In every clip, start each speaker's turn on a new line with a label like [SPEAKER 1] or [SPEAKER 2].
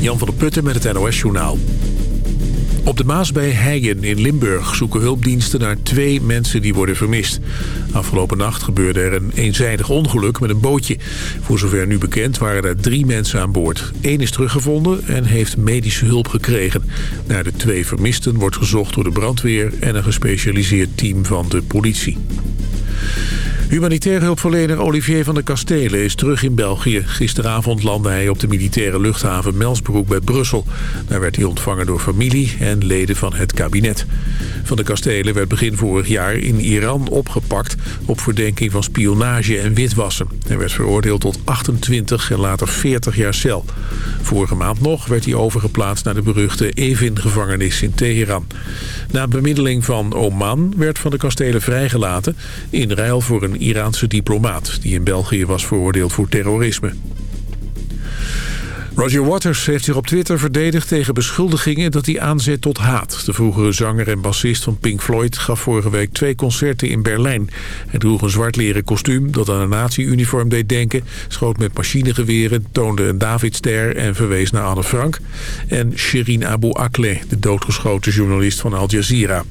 [SPEAKER 1] Jan van der Putten met het NOS-journaal. Op de Maas bij Heijen in Limburg zoeken hulpdiensten naar twee mensen die worden vermist. Afgelopen nacht gebeurde er een eenzijdig ongeluk met een bootje. Voor zover nu bekend waren er drie mensen aan boord. Eén is teruggevonden en heeft medische hulp gekregen. Naar de twee vermisten wordt gezocht door de brandweer en een gespecialiseerd team van de politie. Humanitair hulpverlener Olivier van der Kastelen is terug in België. Gisteravond landde hij op de militaire luchthaven Melsbroek bij Brussel. Daar werd hij ontvangen door familie en leden van het kabinet. Van der Kastelen werd begin vorig jaar in Iran opgepakt... op verdenking van spionage en witwassen. Hij werd veroordeeld tot 28 en later 40 jaar cel. Vorige maand nog werd hij overgeplaatst naar de beruchte Evin-gevangenis in Teheran. Na bemiddeling van Oman werd Van der Kastelen vrijgelaten... in ruil voor een Iraanse diplomaat... die in België was veroordeeld voor terrorisme. Roger Waters heeft zich op Twitter verdedigd tegen beschuldigingen dat hij aanzet tot haat. De vroegere zanger en bassist van Pink Floyd gaf vorige week twee concerten in Berlijn. Hij droeg een zwart leren kostuum dat aan een nazi-uniform deed denken, schoot met machinegeweren, toonde een Davidster en verwees naar Anne Frank. En Shirin Abu Akleh, de doodgeschoten journalist van Al Jazeera.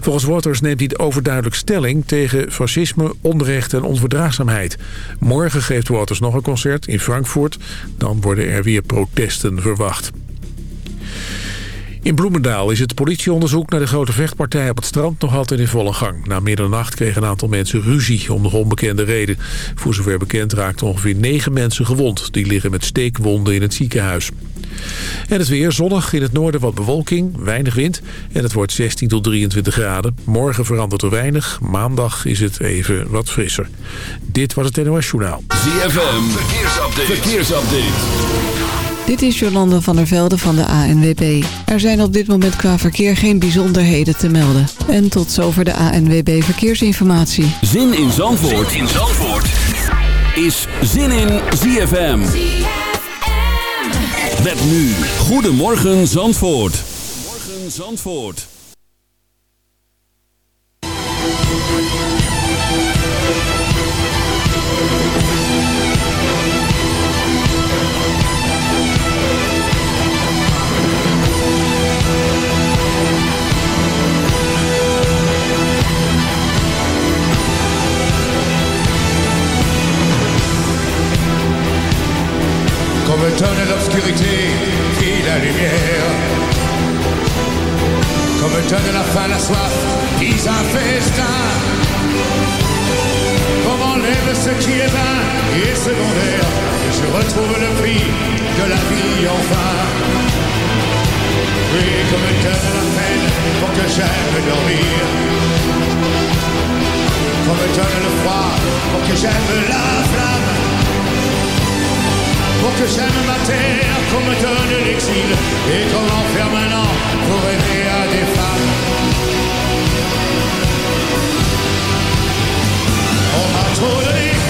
[SPEAKER 1] Volgens Waters neemt hij overduidelijk stelling tegen fascisme, onrecht en onverdraagzaamheid. Morgen geeft Waters nog een concert in Frankfurt. Dan worden er weer protesten verwacht. In Bloemendaal is het politieonderzoek naar de grote vechtpartij op het strand nog altijd in volle gang. Na middernacht kregen een aantal mensen ruzie om nog onbekende reden. Voor zover bekend raakten ongeveer negen mensen gewond. Die liggen met steekwonden in het ziekenhuis. En het weer zonnig, in het noorden wat bewolking, weinig wind en het wordt 16 tot 23 graden. Morgen verandert er weinig, maandag is het even wat frisser. Dit was het NOS Journaal.
[SPEAKER 2] ZFM, verkeersupdate. verkeersupdate.
[SPEAKER 3] Dit is Jolanda van der Velde van de ANWB. Er zijn op dit moment qua verkeer geen bijzonderheden te melden. En tot zover de ANWB Verkeersinformatie.
[SPEAKER 2] Zin in Zandvoort, zin in Zandvoort. is Zin in ZFM. Met nu, Goedemorgen Zandvoort. Goedemorgen Zandvoort.
[SPEAKER 4] Comme tonne l'obscurité puis la lumière. Comme tonne la faim, la soif, puis un. Festin Comme enlève ce qui est vain et secondaire. Je retrouve le prix de la vie enfin. Oui, comme tonne la peine pour que j'aime dormir. Comme tonne le froid pour que j'aime la flamme pour que j'aime ma terre qu'on me donne l'exil et qu'on en faire maintenant pour rêver à des femmes. On m'a trop donné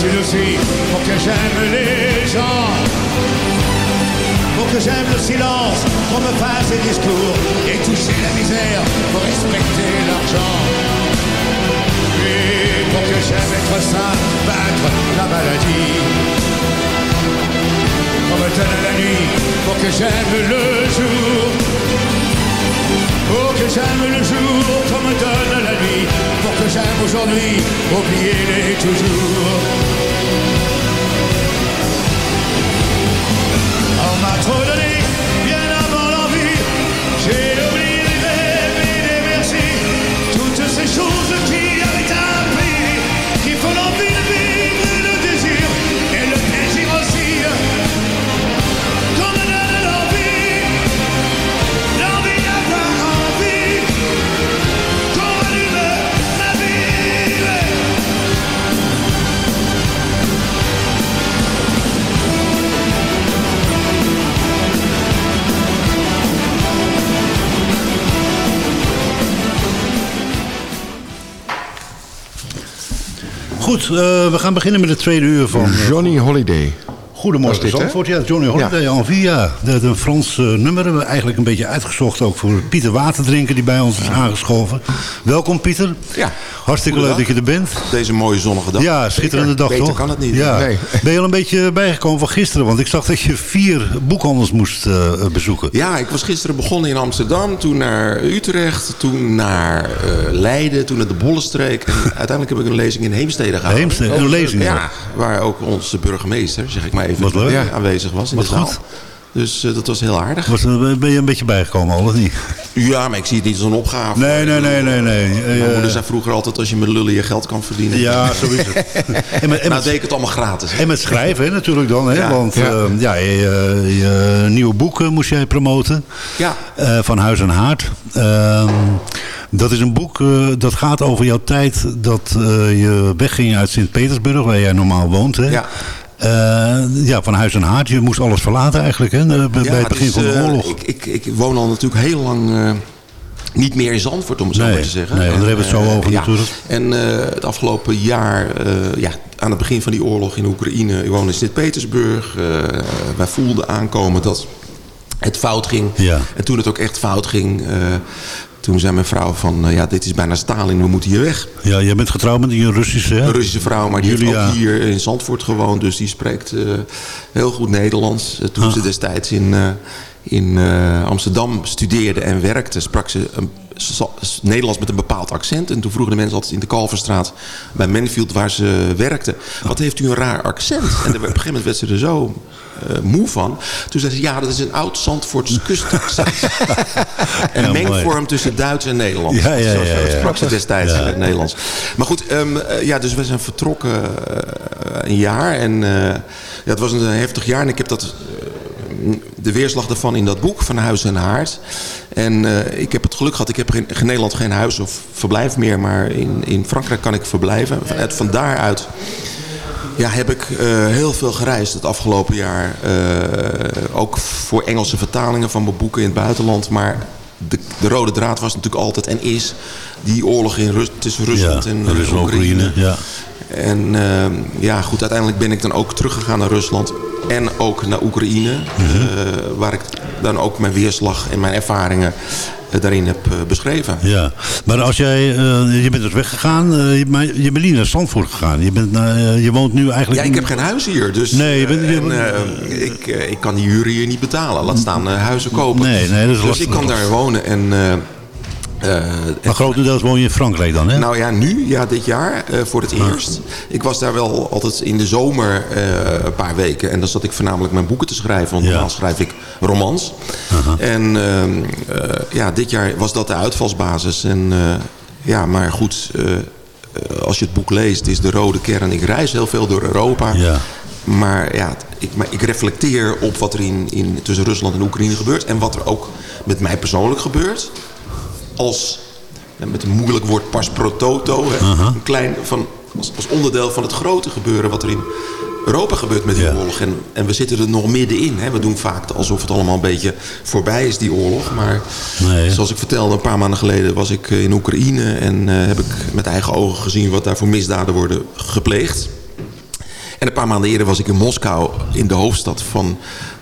[SPEAKER 4] Solitude aussi pour que j'aime les gens. Pour que j'aime le silence, qu'on me fasse des discours Et toucher la misère pour respecter l'argent. Et pour que j'aime être sain, battre la maladie. Qu'on me donne la nuit pour que j'aime le jour. Pour que j'aime le jour qu'on me donne la nuit. Pour que j'aime aujourd'hui, oubliez-les toujours. On m'a trop donné,
[SPEAKER 5] Goed, eh, we gaan beginnen met het tweede uur van... eh,
[SPEAKER 6] Johnny Holiday.
[SPEAKER 5] Goedemorgen
[SPEAKER 6] dit?
[SPEAKER 5] Zandvoort. Ja, Johnny Holiday
[SPEAKER 6] Ja.
[SPEAKER 5] en Via. Dat een Frans eh, nummer hebben we eigenlijk een beetje uitgezocht. Ook voor Pieter Waterdrinker die bij ons is aangeschoven. Welkom Pieter.
[SPEAKER 7] Ja,
[SPEAKER 5] Hartstikke leuk dat je er bent.
[SPEAKER 7] Deze mooie zonnige dag.
[SPEAKER 5] Ja, schitterende dag
[SPEAKER 7] Beter
[SPEAKER 5] toch?
[SPEAKER 7] kan het niet.
[SPEAKER 5] Ja.
[SPEAKER 6] Nee.
[SPEAKER 5] Ben je al een beetje bijgekomen van gisteren? Want ik zag dat je vier boekhandels moest eh, bezoeken.
[SPEAKER 7] Ja, ik was gisteren begonnen in Amsterdam, toen naar Utrecht, toen naar eh, Leiden, toen naar de Bollenstreek. En uiteindelijk heb ik een lezing in Heemstede gehad.
[SPEAKER 5] Heemstede, een lezing?
[SPEAKER 7] Ja, waar ook onze burgemeester, zeg ik maar
[SPEAKER 5] Wat leuk.
[SPEAKER 7] ja, aanwezig was in
[SPEAKER 5] Wat
[SPEAKER 7] de zaal.
[SPEAKER 5] goed.
[SPEAKER 7] Dus eh, dat was heel aardig.
[SPEAKER 5] Was, er- ben je een beetje bijgekomen al, of niet?
[SPEAKER 7] Ja, maar ik zie het niet als een opgave.
[SPEAKER 5] Nee, nee, nee, nee. nee.
[SPEAKER 7] Mijn
[SPEAKER 5] Eh,
[SPEAKER 7] moeder zei vroeger altijd, als je met lullen je geld kan verdienen.
[SPEAKER 5] ja, zo is het. en, met, en,
[SPEAKER 7] nou
[SPEAKER 5] met,
[SPEAKER 7] deed ik het allemaal gratis. hè.
[SPEAKER 5] en met schrijven hè, natuurlijk dan. Hè?
[SPEAKER 7] Ja.
[SPEAKER 5] Want
[SPEAKER 6] Ja.
[SPEAKER 5] eh, ja, je, nieuwe boek eh, moest jij promoten.
[SPEAKER 7] Ja.
[SPEAKER 5] Eh, van Huis en Haard. Ehm, dat is een boek eh, dat gaat over jouw tijd dat eh, je wegging uit Sint-Petersburg, waar jij normaal woont. Hè?
[SPEAKER 7] Ja.
[SPEAKER 5] Eh, ja, van Huis en Haard. Je moest alles verlaten eigenlijk hè? bij bij het begin van de
[SPEAKER 7] eh,
[SPEAKER 5] oorlog.
[SPEAKER 7] Ik, ik, ik woon al natuurlijk heel lang eh, niet meer in Zandvoort, om het zo
[SPEAKER 5] Nee,
[SPEAKER 7] maar te zeggen.
[SPEAKER 5] nee, daar hebben we het zo over
[SPEAKER 7] ja.
[SPEAKER 5] natuurlijk.
[SPEAKER 7] En het afgelopen jaar, ja, aan het begin van die oorlog in Oekraïne, ik woonde in Sint-Petersburg. wij voelden aankomen dat het fout ging.
[SPEAKER 5] Ja.
[SPEAKER 7] En toen het ook echt fout ging, toen zei mijn vrouw van, eh, ja, dit is bijna Stalin, we moeten hier weg.
[SPEAKER 5] Ja, jij bent getrouwd met een Russische, hè?
[SPEAKER 7] Een Russische vrouw, maar die heeft
[SPEAKER 5] Julia.
[SPEAKER 7] ook hier in Zandvoort gewoond. Dus die spreekt eh, heel goed Nederlands. Eh, Toen
[SPEAKER 5] Ah.
[SPEAKER 7] ze destijds in, in Amsterdam studeerde en werkte... sprak ze een, Nederlands met een bepaald accent. En toen vroegen de mensen altijd in de Kalverstraat... bij Manfield waar ze werkte... wat heeft u een raar accent? En op een gegeven moment werd ze er zo... eh, moe van. Toen zei ze, ja, dat is een oud Zandvoorts kustaccent. een
[SPEAKER 5] Ja, mooi.
[SPEAKER 7] mengvorm tussen Duits en Nederlands.
[SPEAKER 5] Ja, ja, ja, ja.
[SPEAKER 7] sprak ze destijds in het Nederlands. Maar goed, ehm, eh, ja, dus we zijn vertrokken eh, een jaar. En ja, het was een heftig jaar. En ik heb dat, de weerslag daarvan in dat boek, Van Huis en Haard. En ik heb geluk gehad, ik heb in, Nederland geen huis of verblijf meer. Maar in, in Frankrijk kan ik verblijven. Vanuit van daaruit ja, heb ik eh, heel veel gereisd het afgelopen jaar. Eh, ook voor Engelse vertalingen van mijn boeken in het buitenland. Maar de, de rode draad was natuurlijk altijd en is die oorlog in Rus tussen Rusland
[SPEAKER 5] ja,
[SPEAKER 7] en eh,
[SPEAKER 5] Rusland,
[SPEAKER 7] Oekraïne.
[SPEAKER 5] Oekraïne. Ja.
[SPEAKER 7] En ja, goed, uiteindelijk ben ik dan ook teruggegaan naar Rusland en ook naar Oekraïne.
[SPEAKER 5] Mhm.
[SPEAKER 7] waar ik dan ook mijn weerslag en mijn ervaringen daarin heb eh, beschreven.
[SPEAKER 5] Ja, maar als jij, eh, je bent dus weggegaan, eh, je- je bent niet naar Zandvoort gegaan. Je, bent je woont nu eigenlijk...
[SPEAKER 7] Ja, ik heb geen huis hier, dus
[SPEAKER 5] Nee, je bent- je-
[SPEAKER 7] en, ik, ik kan die huren hier niet betalen. Laat staan huizen kopen.
[SPEAKER 5] Nee, nee, dat is
[SPEAKER 7] dus ik kan daar wonen en... eh,
[SPEAKER 5] Maar grotendeels woon je in Frankrijk dan, hè?
[SPEAKER 7] nou ja, nu, ja, dit jaar, voor het eerst. Ik was daar wel altijd in de zomer een paar weken. En dan zat ik voornamelijk mijn boeken te schrijven. Want
[SPEAKER 5] Ja.
[SPEAKER 7] normaal schrijf ik romans. En ehm, eh, ja, dit jaar was dat de uitvalsbasis. En eh, ja, maar goed, eh, als je het boek leest, is de rode kern. Ik reis heel veel door Europa.
[SPEAKER 5] Ja.
[SPEAKER 7] Maar ja, ik, maar ik reflecteer op wat er in, in, tussen Rusland en Oekraïne gebeurt. En wat er ook met mij persoonlijk gebeurt. Als, met een moeilijk woord, pas pro toto. Hè, een klein, van, als, als onderdeel van het grote gebeuren wat er in Europa gebeurt met die
[SPEAKER 5] Ja.
[SPEAKER 7] oorlog. En, en we zitten er nog middenin. Hè. We doen vaak alsof het allemaal een beetje voorbij is, die oorlog. Maar
[SPEAKER 5] Nee.
[SPEAKER 7] zoals ik vertelde, een paar maanden geleden was ik eh, in Oekraïne. En eh, heb ik met eigen ogen gezien wat daar voor misdaden worden gepleegd. En een paar maanden eerder was ik in Moskou, in de hoofdstad van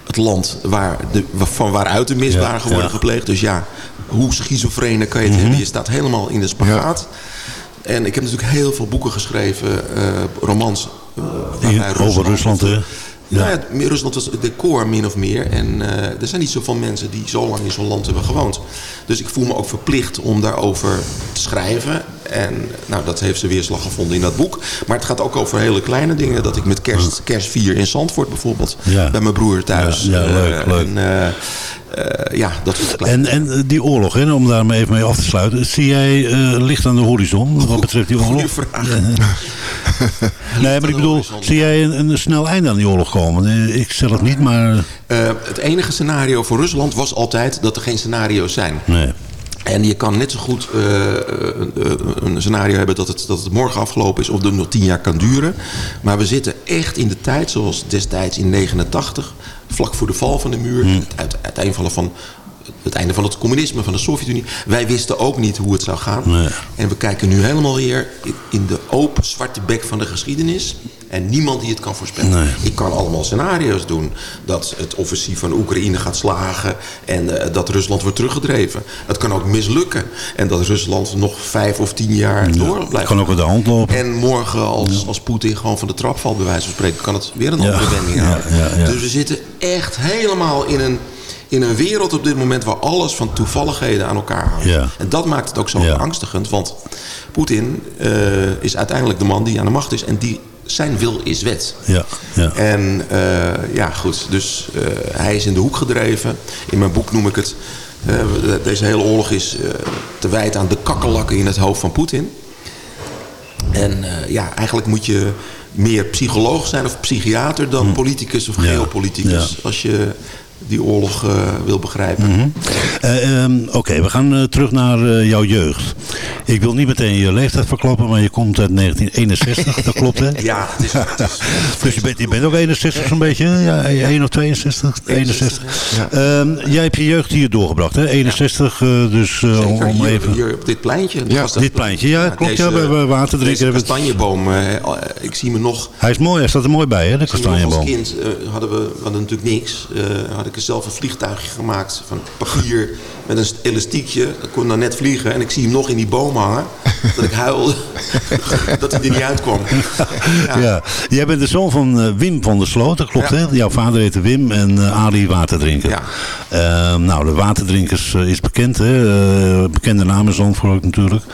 [SPEAKER 7] het land waar de, van waaruit de misdaden
[SPEAKER 5] Ja,
[SPEAKER 7] worden
[SPEAKER 5] ja.
[SPEAKER 7] gepleegd. Dus ja, hoe schizofrene kan je het hebben? Je staat helemaal in de spagaat. En ik heb natuurlijk heel veel boeken geschreven, eh, romans.
[SPEAKER 5] Over Rusland, hè?
[SPEAKER 7] Ja. ja, Rusland was het decor min of meer. En eh, er zijn niet zoveel mensen die zo lang in zo'n land hebben gewoond. Dus ik voel me ook verplicht om daarover te schrijven. En nou, dat heeft zijn weerslag gevonden in dat boek. Maar het gaat ook over hele kleine dingen. Dat ik met kerst, kerstvier in Zandvoort bijvoorbeeld.
[SPEAKER 5] Ja.
[SPEAKER 7] Bij mijn broer thuis.
[SPEAKER 5] Ja, ja, leuk,
[SPEAKER 7] Eh,
[SPEAKER 5] leuk.
[SPEAKER 7] En, eh, eh, ja, dat
[SPEAKER 5] En, en eh, die oorlog, hè, om daar maar even mee af te sluiten. Zie jij eh, licht aan de horizon wat betreft die oorlog? Nee, maar ik bedoel, zie jij een, een snel einde aan die oorlog komen? Ik stel het niet, maar...
[SPEAKER 7] Het enige scenario voor Rusland was altijd dat er geen scenario's zijn.
[SPEAKER 5] Nee.
[SPEAKER 7] En je kan net zo goed een, een scenario hebben dat het, dat het morgen afgelopen is... of dat het nog tien jaar kan duren. Maar we zitten echt in de tijd, zoals destijds in 89... vlak voor de val van de muur...
[SPEAKER 5] Hmm.
[SPEAKER 7] het uit, uiteenvallen van het einde van het communisme, van de Sovjet-Unie. Wij wisten ook niet hoe het zou gaan.
[SPEAKER 5] Nee.
[SPEAKER 7] En we kijken nu helemaal weer in- de open zwarte bek van de geschiedenis. En niemand die het kan voorspellen.
[SPEAKER 5] Nee.
[SPEAKER 7] Ik kan allemaal scenario's doen. Dat het offensief van Oekraïne gaat slagen. En eh, dat Rusland wordt teruggedreven. Het kan ook mislukken. En dat Rusland nog vijf of tien jaar door
[SPEAKER 5] Het
[SPEAKER 7] blijft.
[SPEAKER 5] kan ook uit de hand lopen.
[SPEAKER 7] En morgen, als, als Poetin gewoon van de trap valt, bij wijze van spreken, kan het weer een andere wending
[SPEAKER 5] ja,
[SPEAKER 7] houden.
[SPEAKER 5] ja, ja.
[SPEAKER 7] Dus we zitten echt helemaal in een, in een wereld op dit moment waar alles van toevalligheden aan elkaar hangt.
[SPEAKER 5] Ja.
[SPEAKER 7] En dat maakt het ook zo
[SPEAKER 5] Ja.
[SPEAKER 7] beangstigend, want Poetin eh, is uiteindelijk de man die aan de macht is en die zijn wil is wet.
[SPEAKER 5] Ja, ja.
[SPEAKER 7] En eh, ja, goed. Dus eh, hij is in de hoek gedreven. In mijn boek noem ik het. deze hele oorlog is te wijten aan de kakkelakken in het hoofd van Poetin. En ja, eigenlijk moet je meer psycholoog zijn of psychiater dan politicus of
[SPEAKER 5] Hm. Ja,
[SPEAKER 7] geopoliticus. Als je die oorlog eh, wil begrijpen.
[SPEAKER 5] Mhm. Eh, ehm, Oké, we gaan eh, terug naar jouw jeugd. Ik wil niet meteen je leeftijd verklappen, maar je komt uit 1961, dat klopt hè?
[SPEAKER 7] Ja, het is, het is
[SPEAKER 5] Dus je bent, je bent ook 61 zo'n beetje, ja, 1 of 62? 61. Ehm, jij hebt je jeugd hier doorgebracht, hè? 61, eh, dus om even...
[SPEAKER 7] hier op dit pleintje.
[SPEAKER 6] Ja,
[SPEAKER 7] Was dat-
[SPEAKER 5] dit pleintje, ja, klopt, ja, bij- bij Waterdrinker
[SPEAKER 7] Deze
[SPEAKER 5] hebben we het-
[SPEAKER 7] kastanjeboom, ik zie me nog
[SPEAKER 5] Hij is mooi, hij staat er mooi bij, hè, de
[SPEAKER 7] nog als
[SPEAKER 5] kastanjeboom.
[SPEAKER 7] kind hadden we, we hadden natuurlijk niks. Ik zelf een vliegtuigje gemaakt van papier met een st- elastiekje. Dat kon dan net vliegen. En ik zie hem nog in die boom hangen. dat ik huilde dat hij er niet uitkwam.
[SPEAKER 5] Ja. Jij bent de zoon van eh, Wim van der Sloot, dat klopt
[SPEAKER 7] Ja.
[SPEAKER 5] hè? Jouw vader heette Wim en eh Ali Waterdrinker.
[SPEAKER 7] Ja.
[SPEAKER 5] Ehm, nou, de Waterdrinkers eh, is bekend hè? Bekende naam in ook natuurlijk.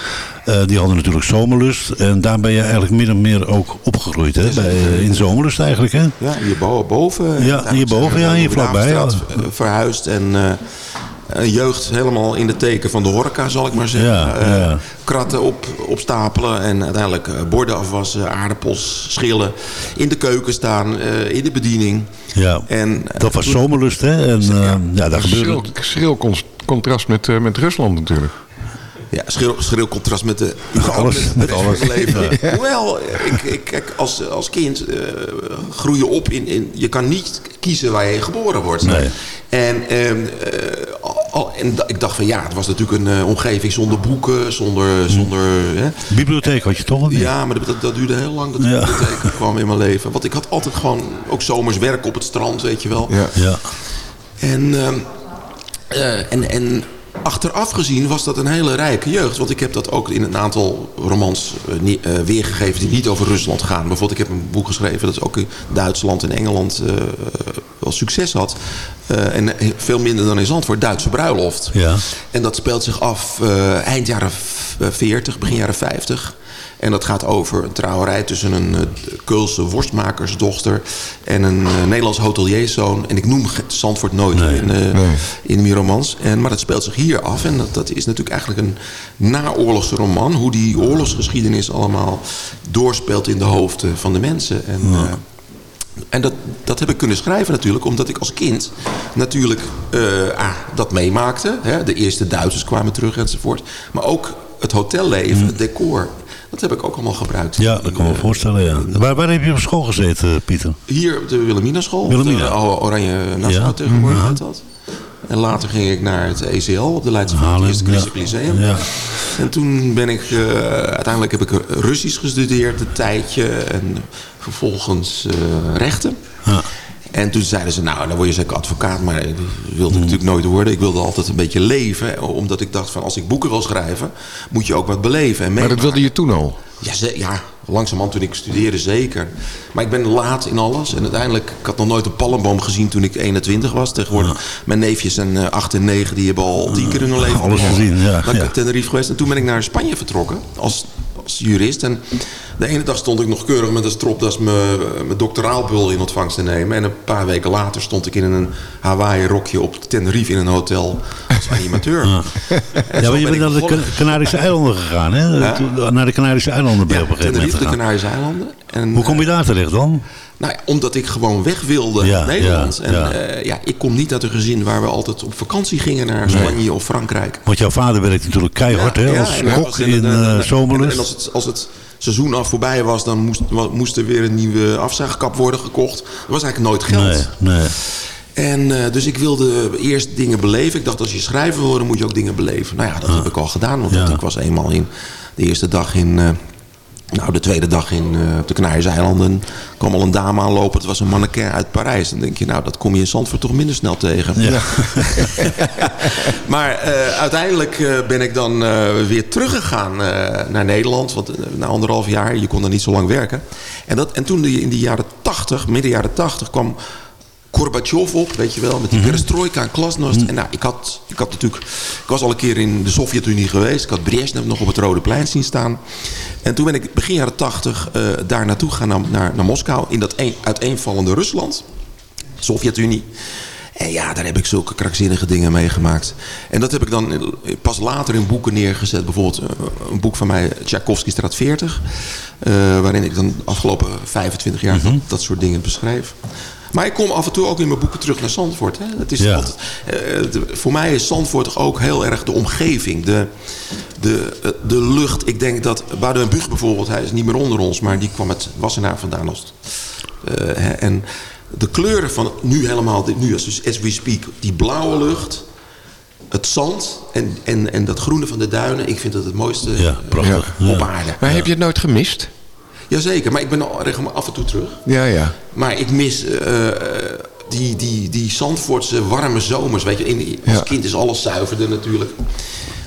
[SPEAKER 5] Die hadden natuurlijk Zomerlust en daar ben je eigenlijk min of meer ook opgegroeid hè? Bij, in Zomerlust eigenlijk hè?
[SPEAKER 7] Ja, hierboven.
[SPEAKER 5] Ja, hierboven, ja, hier vlakbij, ja.
[SPEAKER 7] Verhuisd en jeugd helemaal in de teken van de horeca, zal ik maar zeggen.
[SPEAKER 5] Ja,
[SPEAKER 7] Eh,
[SPEAKER 5] ja.
[SPEAKER 7] Kratten op, opstapelen en uiteindelijk eh, borden afwassen, aardappels, schillen. In de keuken staan, eh, in de bediening.
[SPEAKER 5] Ja.
[SPEAKER 7] En,
[SPEAKER 5] Dat was
[SPEAKER 7] toen-
[SPEAKER 5] Zomerlust hè? En eh, ja, daar gebeurde...
[SPEAKER 6] Schril, schril contrast met, eh, met Rusland natuurlijk.
[SPEAKER 7] Ja, schril, schril contrast met de
[SPEAKER 5] Met alles,
[SPEAKER 7] met,
[SPEAKER 5] met
[SPEAKER 7] de
[SPEAKER 5] alles.
[SPEAKER 7] leven. Hoewel, ik, ik, kijk, als, als kind eh, groei je op in, in... Je kan niet kiezen waar je geboren wordt.
[SPEAKER 5] Nee.
[SPEAKER 7] En, ehm, eh, al- al, en ik dacht van ja, het was natuurlijk een eh, omgeving zonder boeken, zonder... zonder hè.
[SPEAKER 5] Bibliotheek had je toch? niet?
[SPEAKER 7] Ja, maar dat, dat duurde heel lang. Dat
[SPEAKER 5] Ja.
[SPEAKER 7] bibliotheek kwam in mijn leven. Want ik had altijd gewoon ook zomers werk op het strand, weet je wel.
[SPEAKER 6] Ja.
[SPEAKER 5] Ja.
[SPEAKER 7] En, ehm, eh, en, en achteraf gezien was dat een hele rijke jeugd. Want ik heb dat ook in een aantal romans eh, eh, weergegeven die niet over Rusland gaan. Bijvoorbeeld, ik heb een boek geschreven dat ook in Duitsland en Engeland eh, wel succes had. En veel minder dan in Zandvoort, Duitse bruiloft.
[SPEAKER 5] Ja.
[SPEAKER 7] En dat speelt zich af eind jaren v- eh, 40, begin jaren 50. En dat gaat over een trouwerij tussen een eh, Keulse worstmakersdochter en een eh, Nederlands hotelierszoon. En ik noem Zandvoort nooit in, eh, in mijn romans. En, maar dat speelt zich hier af. En dat, dat is natuurlijk eigenlijk een naoorlogse roman. Hoe die oorlogsgeschiedenis allemaal doorspeelt in de hoofden van de mensen. En, eh, en dat, dat heb ik kunnen schrijven natuurlijk, omdat ik als kind natuurlijk ah, dat meemaakte. Hè? De eerste Duitsers kwamen terug enzovoort. Maar ook het hotelleven, het decor, dat heb ik ook allemaal gebruikt.
[SPEAKER 5] ja, dat kan ik me voorstellen, ja. Waar, waar heb je op school gezeten, Pieter?
[SPEAKER 7] Hier op de Wilhelmina school,
[SPEAKER 5] Wilhelmina.
[SPEAKER 7] de Oranje Nassau
[SPEAKER 5] Ja.
[SPEAKER 7] tegenwoordig heet dat. En later ging ik naar het ECL op de Leidse Eerste Christelijk
[SPEAKER 5] ja.
[SPEAKER 7] Lyceum.
[SPEAKER 5] Ja.
[SPEAKER 7] En toen ben ik, eh, uiteindelijk heb ik Russisch gestudeerd een tijdje en vervolgens eh, rechten.
[SPEAKER 5] Ja.
[SPEAKER 7] En toen zeiden ze, nou, dan word je zeker advocaat. Maar dat wilde ik natuurlijk nooit worden. Ik wilde altijd een beetje leven. Omdat ik dacht van, als ik boeken wil schrijven... moet je ook wat beleven en
[SPEAKER 6] Maar dat wilde je toen al.
[SPEAKER 7] Ja, ja, langzamerhand toen ik studeerde zeker. Maar ik ben laat in alles. En uiteindelijk, ik had nog nooit een palmboom gezien toen ik 21 was. Tegenwoordig, mijn neefjes en eh, 8 en 9, die hebben al tien keer in hun leven...
[SPEAKER 5] Alles gezien, ja,
[SPEAKER 7] Dan ben ik
[SPEAKER 5] ja.
[SPEAKER 7] Tenerife geweest. En toen ben ik naar Spanje vertrokken als, als jurist. En de ene dag stond ik nog keurig met een stropdas mijn, mijn doctoraalbul in ontvangst te nemen. En een paar weken later stond ik in een Hawaii rokje op Tenerife in een hotel als animateur.
[SPEAKER 5] Ja,
[SPEAKER 7] zo
[SPEAKER 5] maar je
[SPEAKER 7] ben
[SPEAKER 5] bent naar de Canarische eilanden gegaan, hè?
[SPEAKER 7] Ja.
[SPEAKER 5] Toen- Naar de Canarische eilanden ben je
[SPEAKER 7] Ja,
[SPEAKER 5] op een gegeven moment
[SPEAKER 7] de. Canarische eilanden. En,
[SPEAKER 5] Hoe kom je daar terecht dan?
[SPEAKER 7] Nou ja, omdat ik gewoon weg wilde
[SPEAKER 5] Ja,
[SPEAKER 7] uit Nederland.
[SPEAKER 5] ja,
[SPEAKER 7] en
[SPEAKER 5] ja.
[SPEAKER 7] eh, ja, ik kom niet uit een gezin waar we altijd op vakantie gingen naar Spanje of Frankrijk.
[SPEAKER 5] Want jouw vader werkt natuurlijk keihard, hè? Als kok in
[SPEAKER 7] de-
[SPEAKER 5] eh
[SPEAKER 7] en- En,
[SPEAKER 5] Zomerlust.
[SPEAKER 7] als het, als het seizoen af voorbij was, dan moest, moest er weer een nieuwe afzuigkap worden gekocht. Er was eigenlijk nooit geld.
[SPEAKER 5] Nee, nee.
[SPEAKER 7] En eh, dus ik wilde eerst dingen beleven. Ik dacht, als je schrijver wil worden, moet je ook dingen beleven. Nou ja, dat heb ik al gedaan. Want
[SPEAKER 5] Ja.
[SPEAKER 7] ik was eenmaal in de eerste dag in... eh, nou, de tweede dag in, eh, op de Canarische eilanden kwam al een dame aanlopen. Het was een mannequin uit Parijs. Dan denk je, nou, dat kom je in Zandvoort toch minder snel tegen.
[SPEAKER 5] Ja.
[SPEAKER 7] Maar eh, uiteindelijk eh, ben ik dan weer teruggegaan naar Nederland. Want na anderhalf jaar, je kon er niet zo lang werken. En, dat, en toen in de jaren tachtig, midden jaren tachtig, kwam Gorbachev op, weet je wel, met die perestroika en glasnost. En nou, ik had, ik had natuurlijk, ik was al een keer in de Sovjet-Unie geweest. Ik had Brezhnev nog op het Rode Plein zien staan. En toen ben ik begin jaren tachtig eh, daar naartoe gegaan, naar, naar, naar Moskou, in dat een, uiteenvallende Rusland. Sovjet-Unie. En ja, daar heb ik zulke krankzinnige dingen meegemaakt. En dat heb ik dan pas later in boeken neergezet. Bijvoorbeeld eh, een boek van mij, Tchaikovsky Straat 40. eh, waarin ik dan de afgelopen 25 jaar dat, dat soort dingen beschrijf. Maar ik kom af en toe ook in mijn boeken terug naar Zandvoort. Hè. Het is
[SPEAKER 5] Ja.
[SPEAKER 7] altijd, eh, de- voor mij is Zandvoort toch ook heel erg de omgeving. De, de, eh, de lucht. Ik denk dat Bug bijvoorbeeld, hij is niet meer onder ons. Maar die kwam uit Wassenaar vandaan als eh, hè, en de kleuren van nu helemaal, dit- nu als, dus as we speak, die blauwe lucht, het zand en, en, en dat groene van de duinen. Ik vind dat het mooiste
[SPEAKER 5] Ja, prachtig.
[SPEAKER 7] op
[SPEAKER 5] Ja.
[SPEAKER 7] aarde.
[SPEAKER 6] Maar heb je het nooit gemist?
[SPEAKER 7] Jazeker, maar ik ben al regelmatig af en toe terug.
[SPEAKER 6] Ja, ja.
[SPEAKER 7] Maar ik mis eh, eh, die, die, die Zandvoortse warme zomers. Weet je, in, als
[SPEAKER 6] Ja.
[SPEAKER 7] kind is alles zuiverder natuurlijk.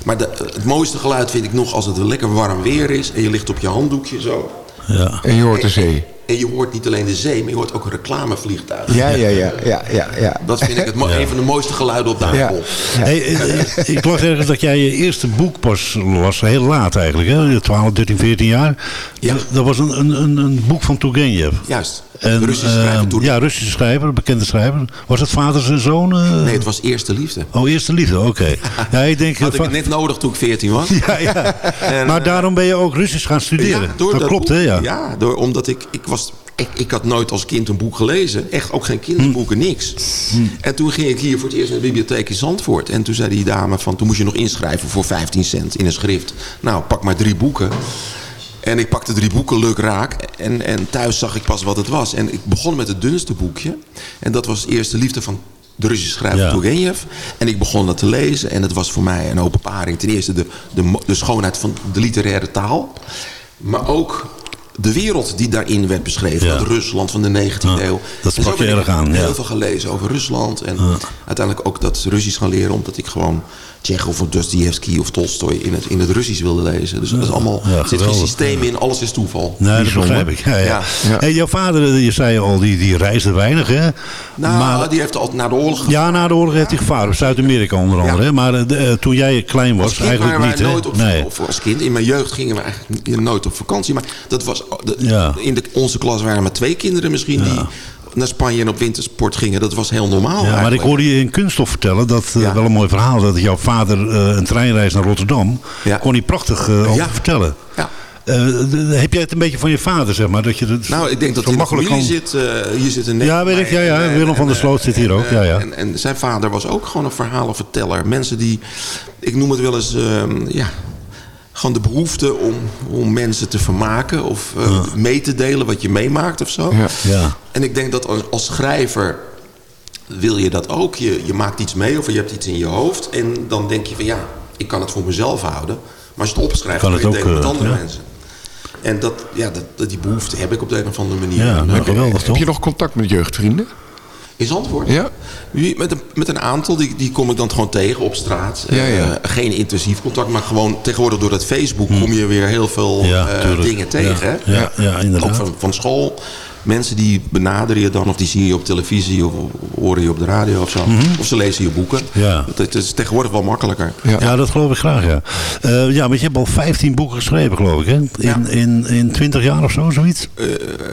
[SPEAKER 7] Maar de, het mooiste geluid vind ik nog als het lekker warm weer is. En je ligt op je handdoekje zo.
[SPEAKER 5] Ja.
[SPEAKER 6] En je hoort de zee.
[SPEAKER 7] En je hoort niet alleen de zee, maar je hoort ook een reclamevliegtuig.
[SPEAKER 6] Ja, ja, ja, ja, ja, ja.
[SPEAKER 7] Dat vind ik het, een van de mooiste geluiden op de
[SPEAKER 6] Ja.
[SPEAKER 7] aardbol.
[SPEAKER 5] Hey, eh, eh, ik las ergens dat jij je eerste boek pas las, heel laat eigenlijk, hè? 12, 13, 14 jaar.
[SPEAKER 7] Ja.
[SPEAKER 5] Dat- Dat was een, een, een, een boek van Turgenev.
[SPEAKER 7] Juist.
[SPEAKER 5] En,
[SPEAKER 7] Russische
[SPEAKER 5] eh,
[SPEAKER 7] schrijver.
[SPEAKER 5] Ja, Russische schrijver, bekende schrijver. Was het vader en zoon?
[SPEAKER 7] Nee, het was eerste liefde.
[SPEAKER 5] Oh, eerste liefde, oké. Ja, ik denk...
[SPEAKER 7] Had ik het net nodig toen ik 14 was.
[SPEAKER 5] Ja, ja.
[SPEAKER 7] En,
[SPEAKER 5] maar daarom ben je ook Russisch gaan studeren. dat, klopt,
[SPEAKER 7] boek.
[SPEAKER 5] hè? Ja.
[SPEAKER 7] Ja, door, omdat ik, ik was... Ik, ik had nooit als kind een boek gelezen. Echt ook geen kinderboeken, niks. En toen ging ik hier voor het eerst naar de bibliotheek in Zandvoort. En toen zei die dame van... Toen moest je nog inschrijven voor 15 cent in een schrift. Nou, pak maar drie boeken. En ik pakte drie boeken, leuk raak. En, en thuis zag ik pas wat het was. En ik begon met het dunste boekje. En dat was Eerste Liefde van de Russische schrijver
[SPEAKER 5] Ja.
[SPEAKER 7] Turgenev. En ik begon dat te lezen. En het was voor mij een openbaring. Ten eerste de, de, de schoonheid van de literaire taal. Maar ook de wereld die daarin werd beschreven.
[SPEAKER 5] Ja.
[SPEAKER 7] Dat Rusland van de 19e
[SPEAKER 5] Ja,
[SPEAKER 7] eeuw.
[SPEAKER 5] dat sprak je erg aan, ja.
[SPEAKER 7] Heel veel gelezen over Rusland. En uiteindelijk ook dat Russisch gaan leren. Omdat ik gewoon Tsjechov of Dostoevsky of Tolstoy in het, in het Russisch wilde lezen. Dus dat is allemaal,
[SPEAKER 5] Ja,
[SPEAKER 7] er zit geen
[SPEAKER 5] geweldig.
[SPEAKER 7] systeem in. Alles is toeval.
[SPEAKER 5] Nee, dat
[SPEAKER 6] Bijzonder.
[SPEAKER 5] begrijp ik. Ja, ja. Hey, jouw vader, eh, je zei al, die, die reisde weinig, hè?
[SPEAKER 7] Nou,
[SPEAKER 5] maar,
[SPEAKER 7] die heeft altijd na de oorlog
[SPEAKER 5] ja, na de oorlog heeft hij gevaren. Zuid-Amerika onder andere. Hè? Maar eh, de, eh, toen jij klein was,
[SPEAKER 7] Als kind
[SPEAKER 5] eigenlijk
[SPEAKER 7] waren
[SPEAKER 5] niet,
[SPEAKER 7] nooit op
[SPEAKER 5] nee.
[SPEAKER 7] of als kind. In mijn jeugd gingen we eigenlijk nooit op vakantie. Maar dat was, de-
[SPEAKER 5] Ja.
[SPEAKER 7] in de, onze klas waren maar twee kinderen misschien die naar Spanje en op wintersport gingen. Dat was heel normaal
[SPEAKER 5] Ja, maar ik hoorde je in Kunststof vertellen, dat eh, wel een mooi verhaal, dat jouw vader eh, een treinreis naar Rotterdam,
[SPEAKER 7] Ja.
[SPEAKER 5] kon hij prachtig eh, over vertellen.
[SPEAKER 7] Ja.
[SPEAKER 5] Heb jij het een beetje van je vader, zeg maar? Dat je
[SPEAKER 7] Nou, ik denk dat de
[SPEAKER 5] makkelijk kan...
[SPEAKER 7] zit. hier zit een
[SPEAKER 5] Ja, weet ik, ja, ja. Willem van der Sloot zit hier ook,
[SPEAKER 7] en,
[SPEAKER 5] ja, ja.
[SPEAKER 7] En, en zijn vader was ook gewoon een verhalenverteller. Mensen die, ik noem het wel eens, ehm, ja, gewoon de behoefte om, om mensen te vermaken of eh, mee te delen wat je meemaakt of zo.
[SPEAKER 6] Ja.
[SPEAKER 5] Ja.
[SPEAKER 7] En ik denk dat als, als schrijver wil je dat ook. Je, je maakt iets mee of je hebt iets in je hoofd. En dan denk je van ja, ik kan het voor mezelf houden. Maar als je het opschrijft,
[SPEAKER 5] Kan
[SPEAKER 7] kan je
[SPEAKER 5] het ook,
[SPEAKER 7] delen met
[SPEAKER 5] eh,
[SPEAKER 7] andere
[SPEAKER 5] ja.
[SPEAKER 7] mensen. En dat, ja, dat, die behoefte heb ik op de een of andere manier.
[SPEAKER 5] Ja,
[SPEAKER 7] En,
[SPEAKER 5] nou, geweldig
[SPEAKER 6] Heb
[SPEAKER 5] toch?
[SPEAKER 6] je nog contact met jeugdvrienden?
[SPEAKER 7] In Zandvoort?
[SPEAKER 6] Ja.
[SPEAKER 7] Met een, met een aantal, die, die kom ik dan gewoon tegen op straat.
[SPEAKER 6] Ja, ja.
[SPEAKER 7] Eh, geen intensief contact, maar gewoon tegenwoordig door dat Facebook kom je weer heel veel
[SPEAKER 5] Hm. Ja,
[SPEAKER 7] eh, dingen tegen.
[SPEAKER 5] Ja,
[SPEAKER 7] hè?
[SPEAKER 5] ja, ja, inderdaad.
[SPEAKER 7] Ook van, van school. Mensen die benaderen je dan, of die zien je op televisie of horen je op de radio of zo. Of ze lezen je boeken.
[SPEAKER 5] Mhm. Ja.
[SPEAKER 7] Het, is tegenwoordig wel makkelijker.
[SPEAKER 5] Ja. dat geloof ik graag, ja. Eh, ja, want je hebt al 15 boeken geschreven, geloof ik, hè? In,
[SPEAKER 7] Ja.
[SPEAKER 5] in, in 20 jaar of zo, zoiets?
[SPEAKER 7] Eh,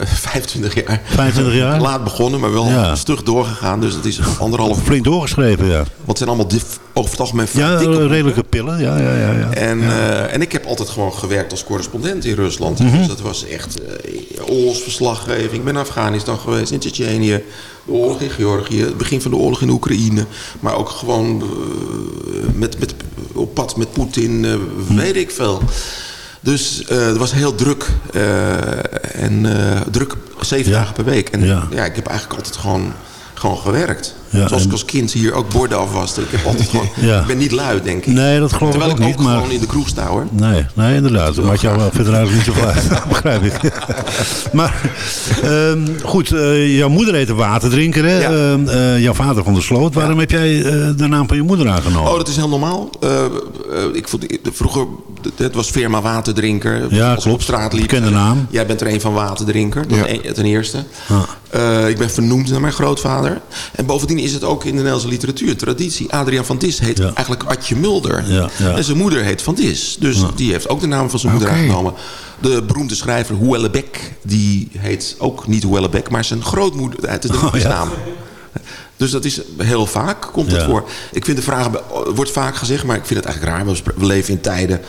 [SPEAKER 7] 25 jaar.
[SPEAKER 5] 25 jaar?
[SPEAKER 7] Laat begonnen, maar wel
[SPEAKER 5] Ja.
[SPEAKER 7] stug doorgegaan. Dus het is anderhalf.
[SPEAKER 5] Flink doorgeschreven, ja.
[SPEAKER 7] Want het zijn allemaal over het algemeen
[SPEAKER 5] Ja, eh, redelijke pillen, ja, ja, ja. ja.
[SPEAKER 7] En, eh, en ik heb altijd gewoon gewerkt als correspondent in Rusland.
[SPEAKER 5] Mhm.
[SPEAKER 7] Dus dat was echt eh oorlogsverslaggeving. Ik ben in Afghanistan geweest, in Tsjetsjenië. De oorlog in Georgië, het begin van de oorlog in Oekraïne. Maar ook gewoon eh, met, met, op pad met Poetin, eh,
[SPEAKER 5] Mhm.
[SPEAKER 7] weet ik veel. Dus eh, het was heel druk. en druk zeven
[SPEAKER 5] Ja.
[SPEAKER 7] dagen per week. En
[SPEAKER 5] Ja.
[SPEAKER 7] ja. ik heb eigenlijk altijd gewoon, gewoon gewerkt.
[SPEAKER 5] Ja,
[SPEAKER 7] Zoals ik als kind hier ook borden afwaste. Ik, heb altijd gewoon,
[SPEAKER 5] Ja.
[SPEAKER 7] ik ben niet lui, denk ik.
[SPEAKER 5] Nee, dat geloof
[SPEAKER 7] Terwijl
[SPEAKER 5] ik
[SPEAKER 7] ik
[SPEAKER 5] ook niet. Maar...
[SPEAKER 7] gewoon in de kroeg sta, hoor.
[SPEAKER 5] Nee, nee, inderdaad. Dat maakt jou wel verder eigenlijk niet zo uit. Begrijp ik. maar ehm, goed, eh, jouw moeder heette Waterdrinker. Hè?
[SPEAKER 7] Ja.
[SPEAKER 5] Ehm, eh, jouw vader van der Sloot. Waarom heb jij eh, de naam van je moeder aangenomen?
[SPEAKER 7] Oh, dat is heel normaal. Ik vond, vroeger, het was firma Waterdrinker.
[SPEAKER 5] Ja,
[SPEAKER 7] Als
[SPEAKER 5] klopt.
[SPEAKER 7] op straat liep.
[SPEAKER 5] Bekende naam.
[SPEAKER 7] Jij bent er een van Waterdrinker, een- ten eerste.
[SPEAKER 5] Ah.
[SPEAKER 7] Ik ben vernoemd naar mijn grootvader. En bovendien is het ook in de Nederlandse literatuur traditie. Adriaan van Dis heet
[SPEAKER 5] Ja.
[SPEAKER 7] eigenlijk Adje Mulder.
[SPEAKER 5] Ja, ja.
[SPEAKER 7] En zijn moeder heet Van Dis. Dus die heeft ook de naam van zijn moeder aangenomen. De beroemde schrijver Huellebeck, die heet ook niet Huellebeck, maar zijn grootmoeder, het is de
[SPEAKER 5] Oh, ja.
[SPEAKER 7] moedersnaam. Dus dat is heel vaak, komt het voor. Ik vind de vraag, wordt vaak gezegd, maar ik vind het eigenlijk raar. We leven in tijden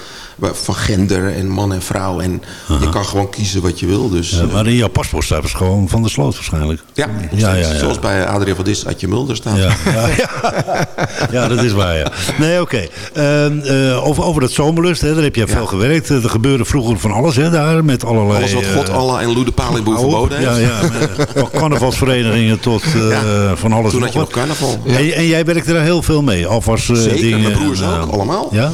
[SPEAKER 7] van gender en man en vrouw. En je kan gewoon kiezen wat je wil. Dus,
[SPEAKER 5] Ja,
[SPEAKER 7] eh,
[SPEAKER 5] maar in jouw paspoort staat het gewoon van der Sloot waarschijnlijk.
[SPEAKER 7] ja,
[SPEAKER 5] ja, ja, ja.
[SPEAKER 7] zoals bij Adriaan van Dis Adje Mulder staat.
[SPEAKER 5] Ja, ja, dat is waar, ja. Nee, oké. Ehm, eh, over, over dat zomerlust, hè, daar heb jij veel gewerkt. Eh, Er gebeurde vroeger van alles hè, daar, met allerlei...
[SPEAKER 7] Alles wat God, Allah en Loede de
[SPEAKER 5] op.
[SPEAKER 7] verboden heeft.
[SPEAKER 5] Ja, ja. met- Van carnavalsverenigingen tot van alles
[SPEAKER 7] Toen had je nog carnaval.
[SPEAKER 5] En, en jij werkte daar heel veel mee? Alvast eh,
[SPEAKER 7] Zeker,
[SPEAKER 5] dingen.
[SPEAKER 7] mijn broers ook, allemaal.
[SPEAKER 5] Ja?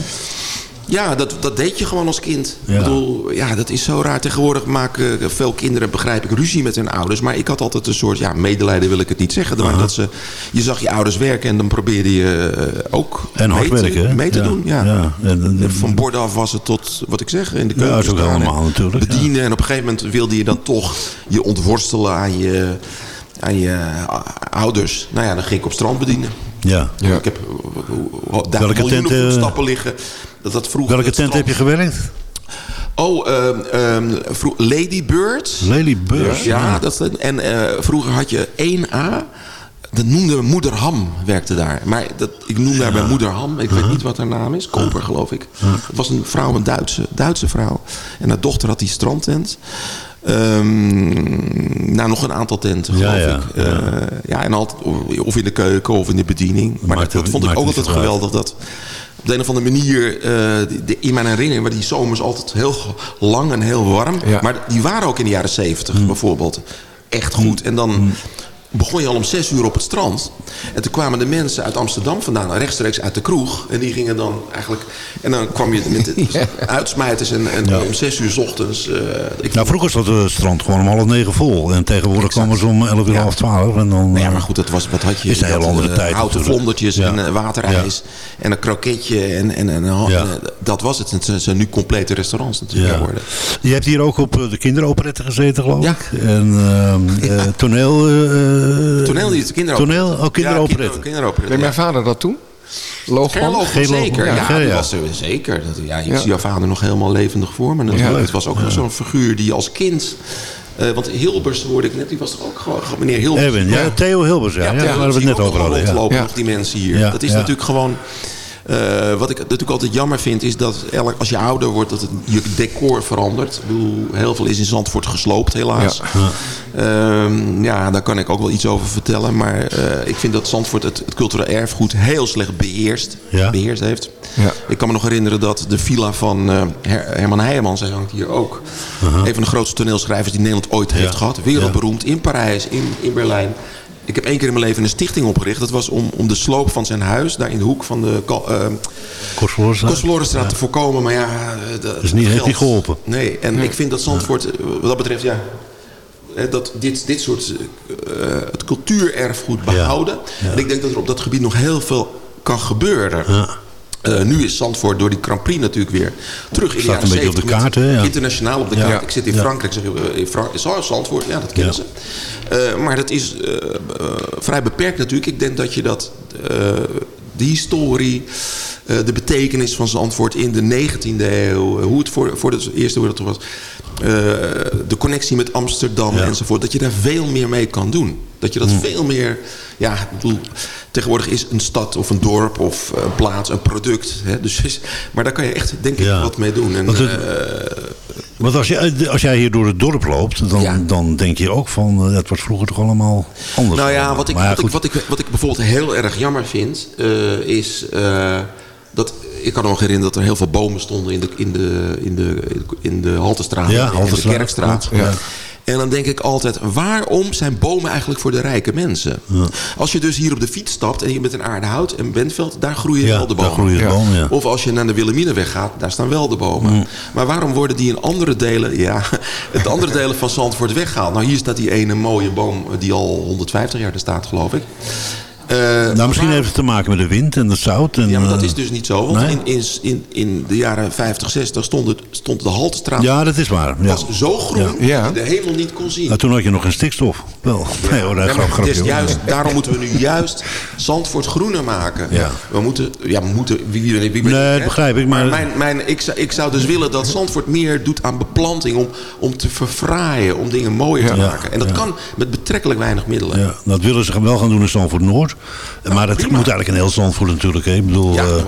[SPEAKER 7] Ja, dat, dat deed je gewoon als kind.
[SPEAKER 5] Ja.
[SPEAKER 7] Ik bedoel, ja, dat is zo raar. Tegenwoordig maken veel kinderen, begrijp ik, ruzie met hun ouders. Maar ik had altijd een soort, ja, medelijden wil ik het niet zeggen. Maar dat ze, je zag je ouders werken en dan probeerde je eh, ook
[SPEAKER 5] En hard
[SPEAKER 7] mee,
[SPEAKER 5] werken, hè?
[SPEAKER 7] te, mee te
[SPEAKER 5] Ja,
[SPEAKER 7] doen. Ja.
[SPEAKER 5] ja. En- en-
[SPEAKER 7] Van borden afwassen tot, wat ik zeg, in de
[SPEAKER 5] Ja,
[SPEAKER 7] keuken
[SPEAKER 5] dat is ook allemaal natuurlijk, ja.
[SPEAKER 7] Bedienen. En op een gegeven moment wilde je dan toch je ontworstelen aan je, aan je eh, ouders. Nou ja, dan ging ik op strand bedienen.
[SPEAKER 5] Ja.
[SPEAKER 6] Ja.
[SPEAKER 7] Ik heb uh, daar
[SPEAKER 5] Welke
[SPEAKER 7] miljoenen
[SPEAKER 5] tent, eh,
[SPEAKER 7] voetstappen liggen. Dat dat vroeger
[SPEAKER 5] Welke tent heb je gewerkt?
[SPEAKER 7] Oh, ehm ehm vro- Lady Bird.
[SPEAKER 5] Lely Beurs.
[SPEAKER 7] Ja, dat, is- en eh, vroeger had je 1A. Dat noemde Moeder Ham, werkte daar. Maar dat, ik noem daar bij Moeder Ham. Ik weet niet wat haar naam is. Koper, geloof ik. Het was een vrouw, een Duitse, Duitse vrouw. En haar dochter had die strandtent. Nou, nog een aantal tenten, geloof
[SPEAKER 5] ja,
[SPEAKER 7] ik. Eh, ja, en altijd, of in de keuken of in de bediening. Maar
[SPEAKER 5] maakt
[SPEAKER 7] dat, dat vond ik ook altijd geweldig. Dat op de een of andere manier, eh, die- in mijn herinnering, waren die zomers altijd heel lang en heel warm. Maar die waren ook in de jaren zeventig
[SPEAKER 5] Mm.
[SPEAKER 7] bijvoorbeeld echt goed. En dan begon je al om zes uur op het strand. En toen kwamen de mensen uit Amsterdam vandaan, rechtstreeks uit de kroeg. En die gingen dan eigenlijk... En dan kwam je met uitsmijters en, en om zes uur 's ochtends... eh, ik
[SPEAKER 5] Nou, vroeger zat het strand gewoon om half negen vol. En tegenwoordig komen ze om elf uur,
[SPEAKER 7] Ja.
[SPEAKER 5] half twaalf. En dan,
[SPEAKER 7] ja,
[SPEAKER 5] eh,
[SPEAKER 7] maar goed, dat was, wat had je?
[SPEAKER 5] Is een hele andere
[SPEAKER 7] eh,
[SPEAKER 5] tijd
[SPEAKER 7] Houten vlondertjes en waterijs. En een kroketje. En, en, en, dat was het. Het zijn- nu complete restaurants natuurlijk geworden.
[SPEAKER 5] Je hebt hier ook op de kinderoperette gezeten, geloof
[SPEAKER 7] Ja.
[SPEAKER 5] ik. En eh, toneel... eh,
[SPEAKER 7] Toneel niet, kinderoperette.
[SPEAKER 5] Toneel? Oh, kinderoperette.
[SPEAKER 7] Ja, kinder- kinderoperette,
[SPEAKER 6] Deed
[SPEAKER 7] ja.
[SPEAKER 6] mijn vader dat toen? Loogman?
[SPEAKER 7] Zeker. Ja,
[SPEAKER 5] Ja, ja.
[SPEAKER 7] was er zeker. Dat, ja, ik
[SPEAKER 6] Ja.
[SPEAKER 7] zie jouw vader nog helemaal levendig voor natuurlijk.
[SPEAKER 6] Ja.
[SPEAKER 7] Het was ook zo'n figuur die als kind... eh, want Hilbers hoorde ik net, die was toch ook gewoon... Meneer Hilbers.
[SPEAKER 5] Ja, Theo Hilbers, ja, ja,
[SPEAKER 7] Theo
[SPEAKER 5] waar we het net over hadden. Ja.
[SPEAKER 7] nog die mensen hier.
[SPEAKER 5] Ja,
[SPEAKER 7] dat is
[SPEAKER 5] ja.
[SPEAKER 7] natuurlijk gewoon... eh, wat ik natuurlijk altijd jammer vind, is dat elk, als je ouder wordt, dat het, je decor verandert. Ik bedoel, heel veel is in Zandvoort gesloopt, helaas. Ja. ja, daar kan ik ook wel iets over vertellen. Maar eh, ik vind dat Zandvoort het, het cultureel erfgoed heel slecht beheerst,
[SPEAKER 5] Ja.
[SPEAKER 7] beheerst heeft.
[SPEAKER 6] Ja.
[SPEAKER 7] Ik kan me nog herinneren dat de villa van Her- Herman Heijmans, hij hangt hier ook. Een van de grootste toneelschrijvers die Nederland ooit heeft gehad. Wereldberoemd in Parijs, in, in Berlijn. Ik heb één keer in mijn leven een stichting opgericht. Dat was om, om de sloop van zijn huis, daar in de hoek van de Ko- eh,
[SPEAKER 5] Kostverlorenstraat.
[SPEAKER 7] Te voorkomen. Maar ja, eh, dat
[SPEAKER 5] is niet- heeft
[SPEAKER 7] geld-
[SPEAKER 5] niet geholpen.
[SPEAKER 7] Nee, en ik vind dat Zandvoort, eh, wat dat betreft, ja... Dat dit, dit soort eh, het cultuurerfgoed behouden. En ik denk dat er op dat gebied nog heel veel kan gebeuren. Eh, nu is Zandvoort door die Grand Prix natuurlijk weer terug in de
[SPEAKER 5] Staat
[SPEAKER 7] jaren
[SPEAKER 5] een beetje op de
[SPEAKER 7] 70 met-
[SPEAKER 5] kaart, hè, ja.
[SPEAKER 7] Internationaal op de
[SPEAKER 5] Ja.
[SPEAKER 7] kaart. Ik zit in
[SPEAKER 5] Ja.
[SPEAKER 7] Frankrijk. Zeg, eh, in Frank is Zandvoort, ja, dat kennen ze. Eh, maar dat is vrij beperkt natuurlijk. Ik denk dat je dat, de historie, de betekenis van Zandvoort in de 19e eeuw, hoe het voor, voor de Eerste Wereldoorlog was, eh, de connectie met Amsterdam
[SPEAKER 5] Ja.
[SPEAKER 7] enzovoort, dat je daar veel meer mee kan doen. Dat je dat veel meer, ja, ik bedoel, tegenwoordig is een stad of een dorp of een plaats een product. Hè, dus, maar daar kan je echt, denk ik,
[SPEAKER 5] Ja.
[SPEAKER 7] wat mee doen. En,
[SPEAKER 5] Want het-
[SPEAKER 7] eh,
[SPEAKER 5] Want als, je, als jij hier door het dorp loopt, dan,
[SPEAKER 7] Ja.
[SPEAKER 5] dan denk je ook van, eh, dat was vroeger toch allemaal anders.
[SPEAKER 7] Nou ja, wat ik, wat, ik, wat, ik, wat ik bijvoorbeeld heel erg jammer vind, is dat ik kan me nog herinneren dat er heel veel bomen stonden in de, in de, in de, in de Haltestraat
[SPEAKER 5] Ja,
[SPEAKER 7] en de Kerkstraat.
[SPEAKER 5] ja.
[SPEAKER 7] En dan denk ik altijd, waarom zijn bomen eigenlijk voor de rijke mensen? Als je dus hier op de fiets stapt en je bent in Aardehout en Bentveld, daar groeien
[SPEAKER 5] Ja,
[SPEAKER 7] wel de
[SPEAKER 5] daar
[SPEAKER 7] bomen.
[SPEAKER 5] groeien de bomen, ja.
[SPEAKER 7] Of als je naar de Wilhelminenweg gaat, daar staan wel de bomen. Maar waarom worden die in andere delen, ja, de andere delen van Zandvoort weggehaald? Nou, hier staat die ene mooie boom die al 150 jaar er staat, geloof ik. Eh,
[SPEAKER 5] Nou, misschien heeft het te maken met de wind en het zout. En,
[SPEAKER 7] ja, maar dat
[SPEAKER 5] eh,
[SPEAKER 7] is dus niet zo. Want
[SPEAKER 5] nee?
[SPEAKER 7] in, in, in, in de jaren 50, 60 stond, het, stond de Haltestraat
[SPEAKER 5] Ja, dat is waar. Ja.
[SPEAKER 7] was zo groen
[SPEAKER 6] Ja.
[SPEAKER 7] dat je de hemel niet kon zien.
[SPEAKER 5] Nou, toen had je nog geen stikstof. Wel. Nee hoor, dat
[SPEAKER 7] Ja, maar
[SPEAKER 5] grap,
[SPEAKER 7] juist, daarom moeten we nu juist Zandvoort groener maken.
[SPEAKER 5] Ja.
[SPEAKER 7] We moeten, ja, we moeten, wie, wie, wie ben
[SPEAKER 5] Nee, dat begrijp ik, maar-
[SPEAKER 7] mijn, mijn, ik, zou, ik zou dus willen dat Zandvoort meer doet aan beplanting om, om te verfraaien, om dingen mooier te maken. En dat kan met betrekkelijk weinig middelen.
[SPEAKER 5] Ja, dat willen ze wel gaan doen in Zandvoort Noord. Maar dat
[SPEAKER 7] prima.
[SPEAKER 5] moet eigenlijk in heel Zandvoort natuurlijk. Hè. Ik bedoel,
[SPEAKER 7] Ja,
[SPEAKER 5] eh,
[SPEAKER 7] nou,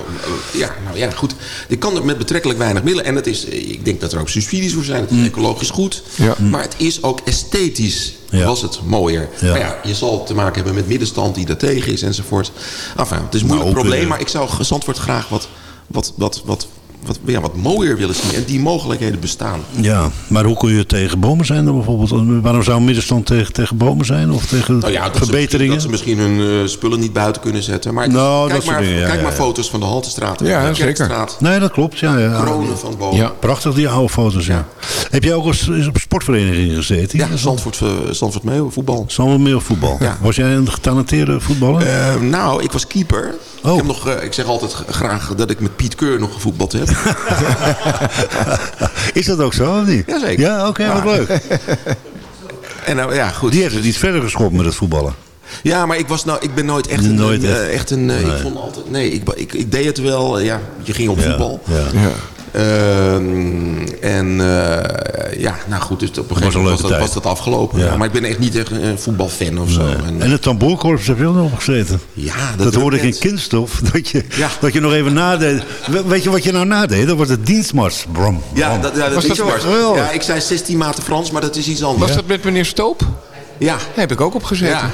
[SPEAKER 7] ja, nou ja, goed. Dit kan met betrekkelijk weinig middelen. En het is, ik denk dat er ook subsidies voor zijn. Het is ecologisch goed.
[SPEAKER 6] Ja.
[SPEAKER 7] Maar het is ook esthetisch
[SPEAKER 5] Ja.
[SPEAKER 7] was het mooier.
[SPEAKER 5] Ja.
[SPEAKER 7] Maar ja, je zal te maken hebben met middenstand die er tegen is enzovoort. Enfin, het is een moeilijk
[SPEAKER 5] ook,
[SPEAKER 7] probleem. Maar ik zou Zandvoort graag wat, wat, wat, wat, wat, ja, wat mooier willen zien. En die mogelijkheden bestaan.
[SPEAKER 5] ja, maar hoe kun je tegen bomen zijn dan bijvoorbeeld? Waarom zou een middenstand tegen, tegen bomen zijn? Of tegen
[SPEAKER 7] Nou ja, dat ze,
[SPEAKER 5] verbeteringen?
[SPEAKER 7] dat ze misschien hun eh, spullen niet buiten kunnen zetten. Maar
[SPEAKER 5] Nou,
[SPEAKER 7] kijk, maar,
[SPEAKER 5] dingen, ja,
[SPEAKER 7] kijk
[SPEAKER 5] ja,
[SPEAKER 7] maar foto's van de Haltestraat. en
[SPEAKER 6] Ja,
[SPEAKER 7] de
[SPEAKER 6] zeker.
[SPEAKER 5] Nee, dat klopt. Ja, ja.
[SPEAKER 7] Kronen van bomen.
[SPEAKER 6] Ja.
[SPEAKER 5] Prachtig, die oude foto's. Ja. Heb jij ook eens eens op sportverenigingen gezeten?
[SPEAKER 7] Ja, Zandvoort, eh, Zandvoort Meeuwen, voetbal.
[SPEAKER 5] Zandvoort meer voetbal.
[SPEAKER 7] Ja.
[SPEAKER 5] Was jij een getalenteerde voetballer?
[SPEAKER 7] Eh, nou, ik was keeper.
[SPEAKER 5] Oh.
[SPEAKER 7] Ik, heb nog, eh, ik zeg altijd graag dat ik met Piet Keur nog gevoetbald heb.
[SPEAKER 5] is dat ook zo of niet?
[SPEAKER 7] Jazeker.
[SPEAKER 5] Ja, oké, wat leuk.
[SPEAKER 7] en nou, ja, goed.
[SPEAKER 5] Die heeft het iets verder geschopt met het voetballen.
[SPEAKER 7] Ja, maar ik, was nou, ik ben nooit echt een...
[SPEAKER 5] Nooit
[SPEAKER 7] een,
[SPEAKER 5] echt.
[SPEAKER 7] eh, echt een eh, Ik vond altijd... Nee, ik, ik, ik deed het wel. ja, je ging op voetbal.
[SPEAKER 5] Ja.
[SPEAKER 6] Ja.
[SPEAKER 7] Ehm, en eh, ja, nou goed, dus op een gegeven moment was dat, was dat afgelopen.
[SPEAKER 5] Ja.
[SPEAKER 7] Maar ik ben echt niet echt een voetbalfan of zo. En,
[SPEAKER 5] En het tamboerkorps heb je ook nog gezeten.
[SPEAKER 7] ja,
[SPEAKER 5] Dat, hoorde ik in
[SPEAKER 7] kind.
[SPEAKER 5] kindstof. Dat je,
[SPEAKER 7] Ja.
[SPEAKER 5] dat je nog even nadeed. We- Weet je wat je nou nadeed? Dat was het dienstmars. Brom.
[SPEAKER 7] Ja, dat, ja, dat
[SPEAKER 6] Was
[SPEAKER 7] is
[SPEAKER 6] dat
[SPEAKER 7] Mars.
[SPEAKER 5] geweldig?
[SPEAKER 7] Ja, ik zei 16 maten Frans, maar dat is iets anders.
[SPEAKER 6] Was dat met meneer Stoop?
[SPEAKER 7] Ja,
[SPEAKER 6] Daar heb ik ook op gezeten.
[SPEAKER 7] ja.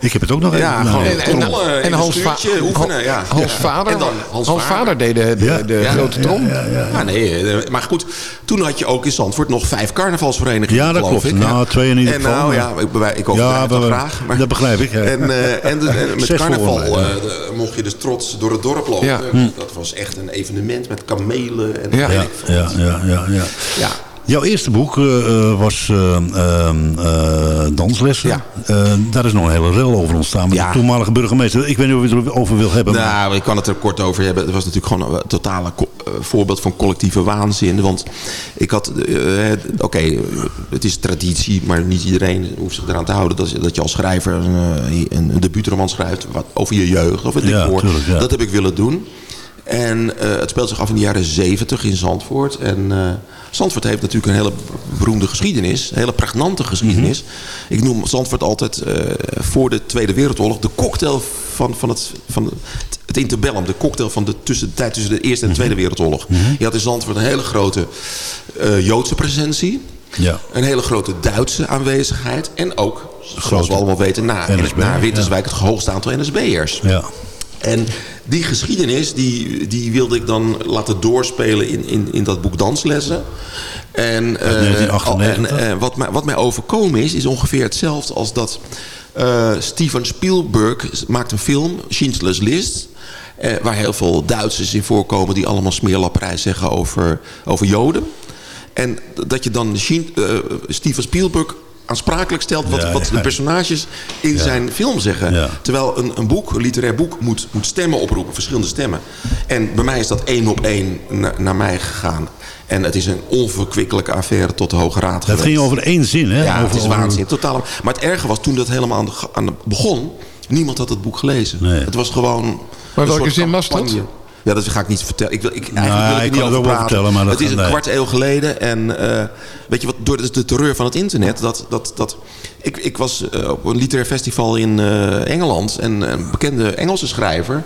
[SPEAKER 5] Ik heb het ook nog even.
[SPEAKER 7] Ja,
[SPEAKER 5] nou,
[SPEAKER 7] gewoon
[SPEAKER 6] En, en, en
[SPEAKER 7] een
[SPEAKER 6] Hans, Va-
[SPEAKER 7] stuurtje, oefenen, ja.
[SPEAKER 6] Hans
[SPEAKER 7] Ja.
[SPEAKER 6] Vader,
[SPEAKER 7] En dan Hans
[SPEAKER 6] Hans,
[SPEAKER 7] Vader.
[SPEAKER 6] Vader deed de, de,
[SPEAKER 5] Ja.
[SPEAKER 6] de
[SPEAKER 7] Ja.
[SPEAKER 6] grote trom.
[SPEAKER 7] Ja, nee, eh, maar goed, toen had je ook in Zandvoort nog vijf carnavalsverenigingen,
[SPEAKER 5] Ja, dat klopt.
[SPEAKER 7] ik.
[SPEAKER 5] Nou, twee in ieder
[SPEAKER 7] en
[SPEAKER 5] geval,
[SPEAKER 7] Nou ja, ik, ik
[SPEAKER 5] Ja,
[SPEAKER 7] overdrijf het wel
[SPEAKER 5] maar-
[SPEAKER 7] graag. Maar,
[SPEAKER 5] dat begrijp ik, ja.
[SPEAKER 7] En, eh, en, de- en met
[SPEAKER 5] Zes
[SPEAKER 7] carnaval
[SPEAKER 5] ja.
[SPEAKER 7] eh, mocht je dus trots door het dorp lopen.
[SPEAKER 6] Ja.
[SPEAKER 7] Dat was echt een evenement met kamelen en
[SPEAKER 6] Ja.
[SPEAKER 7] weet
[SPEAKER 5] Ja,
[SPEAKER 7] ik veel
[SPEAKER 5] ja,
[SPEAKER 7] wat.
[SPEAKER 5] ja, ja, ja.
[SPEAKER 7] Ja.
[SPEAKER 5] Jouw eerste boek eh, eh, was eh, ehm, eh, Danslessen.
[SPEAKER 7] Ja.
[SPEAKER 5] Daar is nog een hele rel over ontstaan met
[SPEAKER 7] Ja.
[SPEAKER 5] de toenmalige burgemeester. Ik weet niet of je het erover wil hebben. maar-
[SPEAKER 7] Nou, ik kan het er kort over hebben. Het was natuurlijk gewoon een totale voorbeeld van collectieve waanzin. Want ik had, oké, het is traditie, maar niet iedereen hoeft zich eraan te houden. Dat, je- dat je als schrijver een, een, debuutroman schrijft wat, over je jeugd of het
[SPEAKER 5] Ja, ja.
[SPEAKER 7] Dat heb ik willen doen. En eh, het speelt zich af in de jaren zeventig in Zandvoort. En eh, Zandvoort heeft natuurlijk een hele beroemde geschiedenis. Een hele pregnante geschiedenis.
[SPEAKER 5] Mhm.
[SPEAKER 7] Ik noem Zandvoort altijd eh, voor de Tweede Wereldoorlog de cocktail van, van, het, van het, het interbellum. De cocktail van de, tussen, de tijd tussen de Eerste en de Tweede
[SPEAKER 5] Mhm.
[SPEAKER 7] Wereldoorlog. Je had in Zandvoort een hele grote Joodse presentie.
[SPEAKER 5] Ja.
[SPEAKER 7] Een hele grote Duitse aanwezigheid. En ook, zoals
[SPEAKER 5] Grote
[SPEAKER 7] we allemaal weten, na,
[SPEAKER 5] NSB,
[SPEAKER 7] na Winterswijk het hoogste aantal NSB'ers.
[SPEAKER 5] Ja.
[SPEAKER 7] En die geschiedenis, die, die wilde ik dan laten doorspelen in, in, in dat boek Danslessen. En, eh,
[SPEAKER 5] 1998.
[SPEAKER 7] en eh, wat, mij, wat mij overkomen is, is ongeveer hetzelfde als dat eh, Steven Spielberg maakt een film, Schindler's List. waar heel veel Duitsers in voorkomen die allemaal smeerlapperij zeggen over, over Joden. En dat je dan Steven Spielberg aansprakelijk stelt wat,
[SPEAKER 5] Ja,
[SPEAKER 7] wat
[SPEAKER 5] ja.
[SPEAKER 7] de personages in zijn film zeggen.
[SPEAKER 5] Ja.
[SPEAKER 7] Terwijl een, een boek, een literair boek, moet, moet stemmen oproepen, verschillende stemmen. En bij mij is dat één op één na- naar mij gegaan. En het is een onverkwikkelijke affaire tot de Hoge Raad
[SPEAKER 5] Het ging over één zin, hè?
[SPEAKER 7] Ja,
[SPEAKER 5] over,
[SPEAKER 7] het is
[SPEAKER 5] over-
[SPEAKER 7] waanzin. Totaal. Maar het erge was toen dat helemaal aan de, aan de begon. Niemand had het boek gelezen.
[SPEAKER 5] Nee.
[SPEAKER 7] Het was gewoon.
[SPEAKER 6] Maar welke zin was dat?
[SPEAKER 7] Ja, dat ga ik niet vertellen. Ik wil, ik, eigenlijk
[SPEAKER 5] Nou,
[SPEAKER 7] wil ik
[SPEAKER 5] ik
[SPEAKER 7] niet
[SPEAKER 5] kan het
[SPEAKER 7] over praten.
[SPEAKER 5] vertellen, maar dat
[SPEAKER 7] het is een
[SPEAKER 5] nee.
[SPEAKER 7] kwart eeuw geleden. En eh, weet je wat, door de, de terreur van het internet. Dat, dat, dat, ik, ik was eh, op een literair festival in eh, Engeland. En een bekende Engelse schrijver.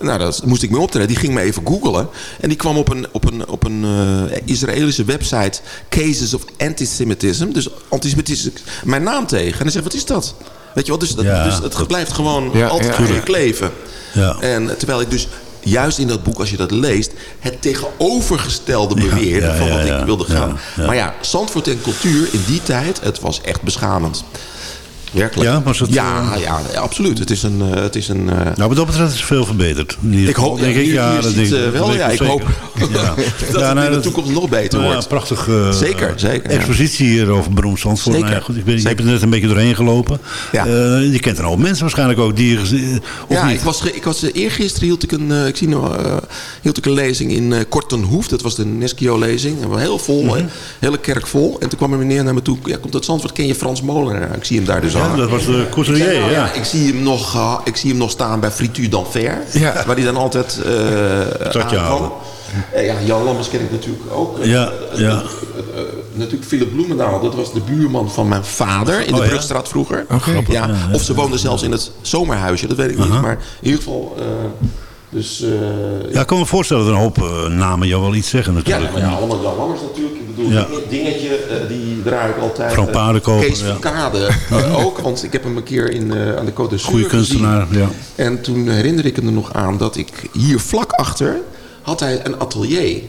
[SPEAKER 7] Nou, daar moest ik mee optreden. Die ging me even googlen. En die kwam op een, op een, op een eh, Israëlische website... Cases of Antisemitism. Dus antisemitisme. Mijn naam tegen. En hij zei, wat is dat? Weet je wel, dus, dat,
[SPEAKER 5] Ja,
[SPEAKER 7] dus het
[SPEAKER 5] dat-
[SPEAKER 7] blijft gewoon
[SPEAKER 6] Ja,
[SPEAKER 7] altijd
[SPEAKER 6] ja,
[SPEAKER 7] aan je
[SPEAKER 6] ja.
[SPEAKER 7] kleven.
[SPEAKER 5] Ja.
[SPEAKER 7] En terwijl ik dus juist in dat boek, als je dat leest... het tegenovergestelde beweerde
[SPEAKER 5] ja,
[SPEAKER 7] van wat ik wilde gaan. Maar ja, Zandvoort en cultuur in die tijd, het was echt beschamend. Werkelijk.
[SPEAKER 5] Ja, was het,
[SPEAKER 7] ja, ja, ja, absoluut. Het is een... eh, het is een eh,
[SPEAKER 5] Nou, wat dat betreft is veel verbeterd.
[SPEAKER 7] Ik hoop,
[SPEAKER 5] denk
[SPEAKER 7] ja,
[SPEAKER 5] ik. Ja, dat denk
[SPEAKER 7] eh, wel,
[SPEAKER 5] dat
[SPEAKER 7] ja, ik hoop
[SPEAKER 5] zeker. Ja.
[SPEAKER 7] dat
[SPEAKER 5] Ja,
[SPEAKER 7] het
[SPEAKER 5] nou,
[SPEAKER 7] in de
[SPEAKER 5] dat-
[SPEAKER 7] toekomst nog beter
[SPEAKER 5] Nou ja,
[SPEAKER 7] wordt.
[SPEAKER 5] prachtig. eh,
[SPEAKER 7] Zeker, zeker, ja.
[SPEAKER 5] Expositie hier over beroemd Zandvoort.
[SPEAKER 7] Zeker.
[SPEAKER 5] Nou ja, goed, ik
[SPEAKER 7] Zeker.
[SPEAKER 5] hebt er net een beetje doorheen gelopen.
[SPEAKER 7] Ja.
[SPEAKER 5] Eh, je kent een hoop mensen waarschijnlijk ook. Die,
[SPEAKER 7] ja,
[SPEAKER 5] niet?
[SPEAKER 7] ik was, ik was eh, eergisteren hield ik een, eh, ik zie nog, eh, hield ik een lezing in eh Kortenhoef. Dat was de Neskio-lezing. En Heel vol,
[SPEAKER 5] Mhm.
[SPEAKER 7] hele kerk vol. En toen kwam een meneer naar me toe. Ja, komt uit Zandvoort, ken je Frans Molenaar? Ik zie hem daar dus
[SPEAKER 5] ja, dat was de couturier,
[SPEAKER 7] zei, nou
[SPEAKER 5] ja.
[SPEAKER 7] ja, ik zie hem nog, eh, ik zie hem nog staan bij Frituur d'Anfer.
[SPEAKER 6] Ja.
[SPEAKER 7] Waar hij dan altijd. Eh, ja, Jan Lammers ken ik natuurlijk ook.
[SPEAKER 5] Ja, ja.
[SPEAKER 7] Natuurlijk Philip Bloemendaal, dat was de buurman van mijn vader in de
[SPEAKER 5] Oh?
[SPEAKER 7] Brugstraat vroeger.
[SPEAKER 6] Oké.
[SPEAKER 7] Ja, of ze woonde zelfs in het zomerhuisje, dat weet ik niet. Maar in ieder geval, dus... eh,
[SPEAKER 5] Ja, ik kan me voorstellen dat een hoop eh, namen jou wel iets zeggen
[SPEAKER 7] ja,
[SPEAKER 5] natuurlijk.
[SPEAKER 7] maar ja, allemaal Jan Lammers natuurlijk. Ik bedoel,
[SPEAKER 5] Ja.
[SPEAKER 7] dingetje, eh, die draai ik altijd.
[SPEAKER 5] Frank Paardenkoper,
[SPEAKER 7] Kees
[SPEAKER 5] ja.
[SPEAKER 7] Eh, ook, want ik heb hem een keer in, aan de Côte d'Azur
[SPEAKER 5] Goeie kunstenaar,
[SPEAKER 7] gezien.
[SPEAKER 5] ja.
[SPEAKER 7] En toen herinner ik hem er nog aan dat ik hier vlak achter had hij een atelier.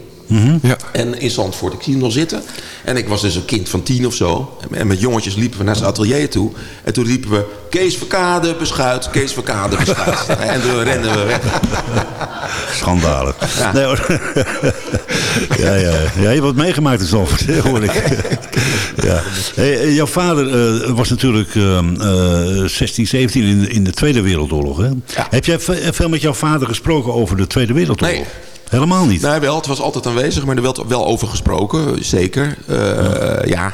[SPEAKER 6] Ja.
[SPEAKER 7] En in Zandvoort, ik zie hem nog zitten. En ik was dus een kind van tien of zo. En met jongetjes liepen we naar zijn atelier toe. En toen riepen we, Kees Verkade beschuit, Kees Verkade beschuit. en toen renden we weg.
[SPEAKER 5] Schandalig.
[SPEAKER 7] Ja.
[SPEAKER 5] Nee, ja, ja. ja, je hebt wat meegemaakt in Zandvoort, hoor ik. ja. Hey, eh, jouw vader eh, was natuurlijk ehm, eh, 16, 17 in, in de Tweede Wereldoorlog. Hè?
[SPEAKER 7] Ja.
[SPEAKER 5] Heb jij ve- veel met jouw vader gesproken over de Tweede Wereldoorlog?
[SPEAKER 7] Nee.
[SPEAKER 5] Helemaal niet?
[SPEAKER 7] Nee, wel, het was altijd aanwezig, maar er werd wel over gesproken, zeker. Eh, ja.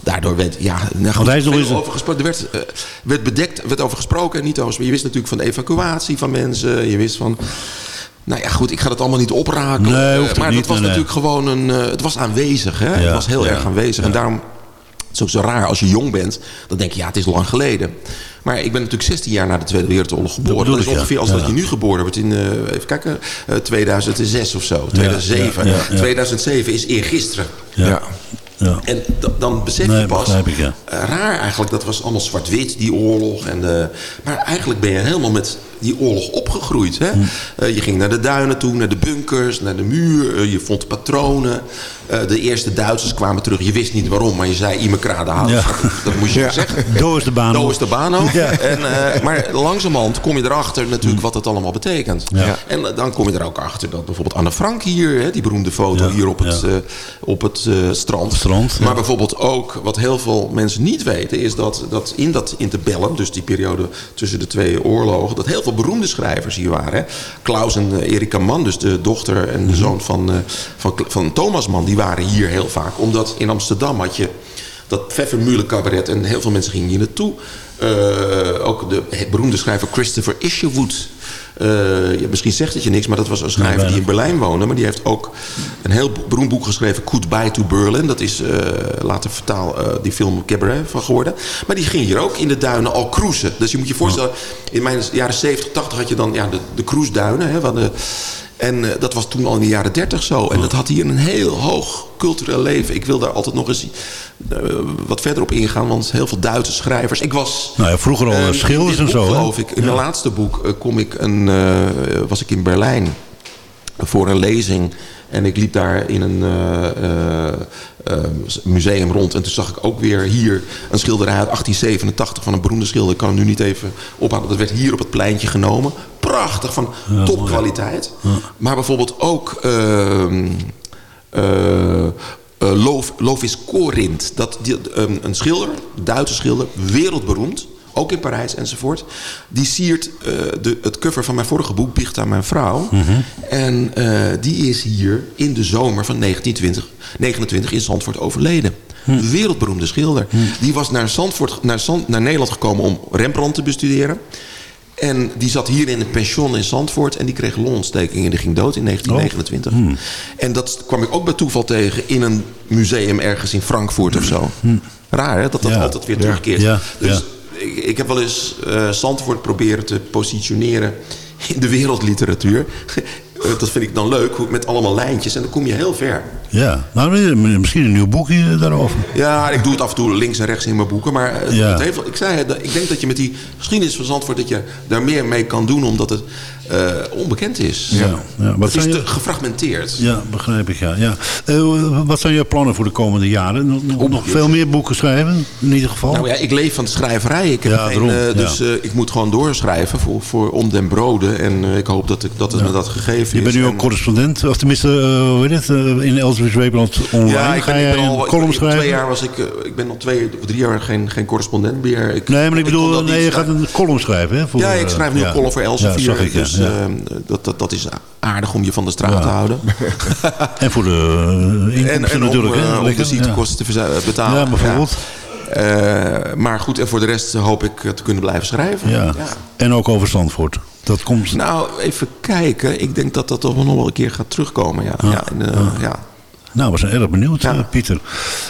[SPEAKER 7] Daardoor werd, ja, nou
[SPEAKER 5] Want hij is nog
[SPEAKER 7] over gesproken. Er werd, eh, werd bedekt, werd over gesproken, niet over. Je wist natuurlijk van de evacuatie van mensen. Je wist van. Nou ja, goed, ik ga dat allemaal niet opraken.
[SPEAKER 5] Nee,
[SPEAKER 7] Eh, maar
[SPEAKER 5] niet,
[SPEAKER 7] dat was
[SPEAKER 5] nee,
[SPEAKER 7] natuurlijk gewoon een. het was aanwezig, hè?
[SPEAKER 5] Ja,
[SPEAKER 7] het was heel
[SPEAKER 5] ja,
[SPEAKER 7] erg aanwezig. En daarom. Het is ook zo raar als je jong bent. Dan denk je, ja, het is lang geleden. Maar ik ben natuurlijk 16 jaar na de Tweede Wereldoorlog geboren. Dat, is ongeveer als
[SPEAKER 5] Ja.
[SPEAKER 7] dat je nu geboren wordt in, eh, even kijken, eh, 2006 of zo. 2007.
[SPEAKER 5] ja, ja, ja.
[SPEAKER 7] 2007 is eergisteren.
[SPEAKER 5] Ja.
[SPEAKER 6] Ja.
[SPEAKER 5] ja.
[SPEAKER 7] En dan besef
[SPEAKER 5] Nee,
[SPEAKER 7] je pas,
[SPEAKER 5] ik, ja.
[SPEAKER 7] eh, raar eigenlijk, dat was allemaal zwart-wit, die oorlog. En de, maar eigenlijk ben je helemaal met die oorlog opgegroeid. Hè? Eh, je ging naar de duinen toe, naar de bunkers, naar de muur. eh, je vond patronen. Eh, de eerste Duitsers kwamen terug. Je wist niet waarom, maar je zei Imekrade hout.
[SPEAKER 5] Ja.
[SPEAKER 7] Dat moest je zeggen.
[SPEAKER 5] Doos de baan.
[SPEAKER 7] Zo is de baan ook.
[SPEAKER 5] Ja.
[SPEAKER 7] En, eh, maar langzamerhand kom je erachter natuurlijk wat het allemaal betekent.
[SPEAKER 5] Ja.
[SPEAKER 7] En dan kom je er ook achter dat bijvoorbeeld Anne Frank hier, hè, die beroemde foto
[SPEAKER 5] Ja,
[SPEAKER 7] hier op het,
[SPEAKER 5] ja.
[SPEAKER 7] eh, op het eh, strand.
[SPEAKER 5] Strand, ja.
[SPEAKER 7] Maar bijvoorbeeld ook, wat heel veel mensen niet weten, is dat, dat in dat interbellum, dus die periode tussen de twee oorlogen, dat heel veel beroemde schrijvers hier waren. Klaus en eh, Erika Mann, dus de dochter en de zoon van, eh, van, van Thomas Mann, die waren hier heel vaak. Omdat in Amsterdam had je dat Pfeffermühle cabaret en heel veel mensen gingen hier naartoe. Eh, ook de beroemde schrijver Christopher Isherwood. Eh, ja, misschien zegt het je niks, maar dat was een schrijver die in Berlijn woonde. Maar die heeft ook een heel beroemd boek geschreven, Goodbye to Berlin. Dat is eh, later vertaal eh, die film Cabaret van geworden. Maar die ging hier ook in de duinen al cruisen. Dus je moet je voorstellen, in mijn jaren 70, 80 had je dan ja, de, de. Hè, van de, en eh, dat was toen al in de jaren 30 zo. En dat had hier een heel hoog cultureel leven. Ik wil daar altijd nog eens eh, wat verder op ingaan. Want heel veel Duitse schrijvers. Ik was...
[SPEAKER 5] Nou ja, vroeger al
[SPEAKER 7] in
[SPEAKER 5] schilders en zo. hè?
[SPEAKER 7] geloof ik. In mijn laatste boek kom ik een, was ik in Berlijn voor een lezing. En ik liep daar in een eh, eh, eh, museum rond. En toen zag ik ook weer hier een schilderij uit 1887 van een beroemde schilder. Ik kan hem nu niet even ophalen. Dat werd hier op het pleintje genomen. Prachtig, van topkwaliteit. Maar bijvoorbeeld ook... ehm, eh, eh, Loof, Lovis Corinth. Dat, die, een, een schilder, Duitse schilder, wereldberoemd. Ook in Parijs enzovoort. Die siert eh, de, het cover van mijn vorige boek, Biecht aan mijn vrouw. En eh, die is hier in de zomer van 1920, 29 in Zandvoort overleden. Een wereldberoemde schilder. Die was naar, Zandvoort, naar, Zand, naar Nederland gekomen om Rembrandt te bestuderen. En die zat hier in een pension in Zandvoort. En die kreeg longontsteking en die ging dood in 1929. En dat kwam ik ook bij toeval tegen in een museum ergens in Frankfurt of zo. Raar hè, dat dat
[SPEAKER 5] Ja.
[SPEAKER 7] altijd weer terugkeert.
[SPEAKER 5] Ja,
[SPEAKER 7] Dus
[SPEAKER 5] ja.
[SPEAKER 7] Ik, ik heb wel eens Zandvoort proberen te positioneren in de wereldliteratuur. eh, dat vind ik dan leuk, met allemaal lijntjes. En dan kom je heel ver.
[SPEAKER 5] Ja, nou, misschien een nieuw boekje daarover.
[SPEAKER 7] Ja, ik doe het af en toe links en rechts in mijn boeken. Maar eh,
[SPEAKER 5] Ja.
[SPEAKER 7] het heeft, ik, zei, het, ik denk dat je met die geschiedenis van Zandvoort... dat je daar meer mee kan doen, omdat het eh, onbekend is.
[SPEAKER 5] Ja. Ja, wat
[SPEAKER 7] het is
[SPEAKER 5] zijn
[SPEAKER 7] te
[SPEAKER 5] je-
[SPEAKER 7] gefragmenteerd.
[SPEAKER 5] Ja, begrijp ik, ja. ja. Eh, wat zijn jouw plannen voor de komende jaren? Nog, nog, nog veel meer boeken schrijven, in ieder geval?
[SPEAKER 7] Nou ja, ik leef van de schrijverij. Ik heb
[SPEAKER 5] Ja,
[SPEAKER 7] geen,
[SPEAKER 5] daarom,
[SPEAKER 7] eh, dus ik moet gewoon doorschrijven voor, voor om den broden. En ik hoop dat, ik, dat het me dat gegeven
[SPEAKER 5] je
[SPEAKER 7] is.
[SPEAKER 5] bent nu ook
[SPEAKER 7] En-
[SPEAKER 5] correspondent, of tenminste, hoe heet het, in Elsewit online.
[SPEAKER 7] Ja, ik
[SPEAKER 5] Ga
[SPEAKER 7] ben, ik
[SPEAKER 5] jij
[SPEAKER 7] al ik
[SPEAKER 5] column schrijven?
[SPEAKER 7] Twee jaar was ik, ik ben al twee of drie jaar geen, geen correspondent meer. Ik,
[SPEAKER 5] Nee, maar ik bedoel, nee, je gaat een column schrijven, hè? Voor,
[SPEAKER 7] ja, ik schrijf nu een column voor Elsevier.
[SPEAKER 5] Ja, zag ik, ja.
[SPEAKER 7] Dus eh, dat, dat, dat is aardig om je van de straat te houden.
[SPEAKER 5] En voor de eh, inkomsten
[SPEAKER 7] en en om,
[SPEAKER 5] natuurlijk,
[SPEAKER 7] eh,
[SPEAKER 5] hè?
[SPEAKER 7] om
[SPEAKER 5] Lekker,
[SPEAKER 7] de ziektekosten te verzu- betalen.
[SPEAKER 5] Ja, bijvoorbeeld.
[SPEAKER 7] Eh, maar goed, en voor de rest hoop ik eh, te kunnen blijven schrijven.
[SPEAKER 5] Ja. En ook over Zandvoort. Dat komt...
[SPEAKER 7] Nou, even kijken. Ik denk dat dat toch nog wel een keer gaat terugkomen. Ja, ja. en, eh, ja.
[SPEAKER 5] Nou, we zijn erg benieuwd,
[SPEAKER 7] Ja.
[SPEAKER 5] eh, Pieter.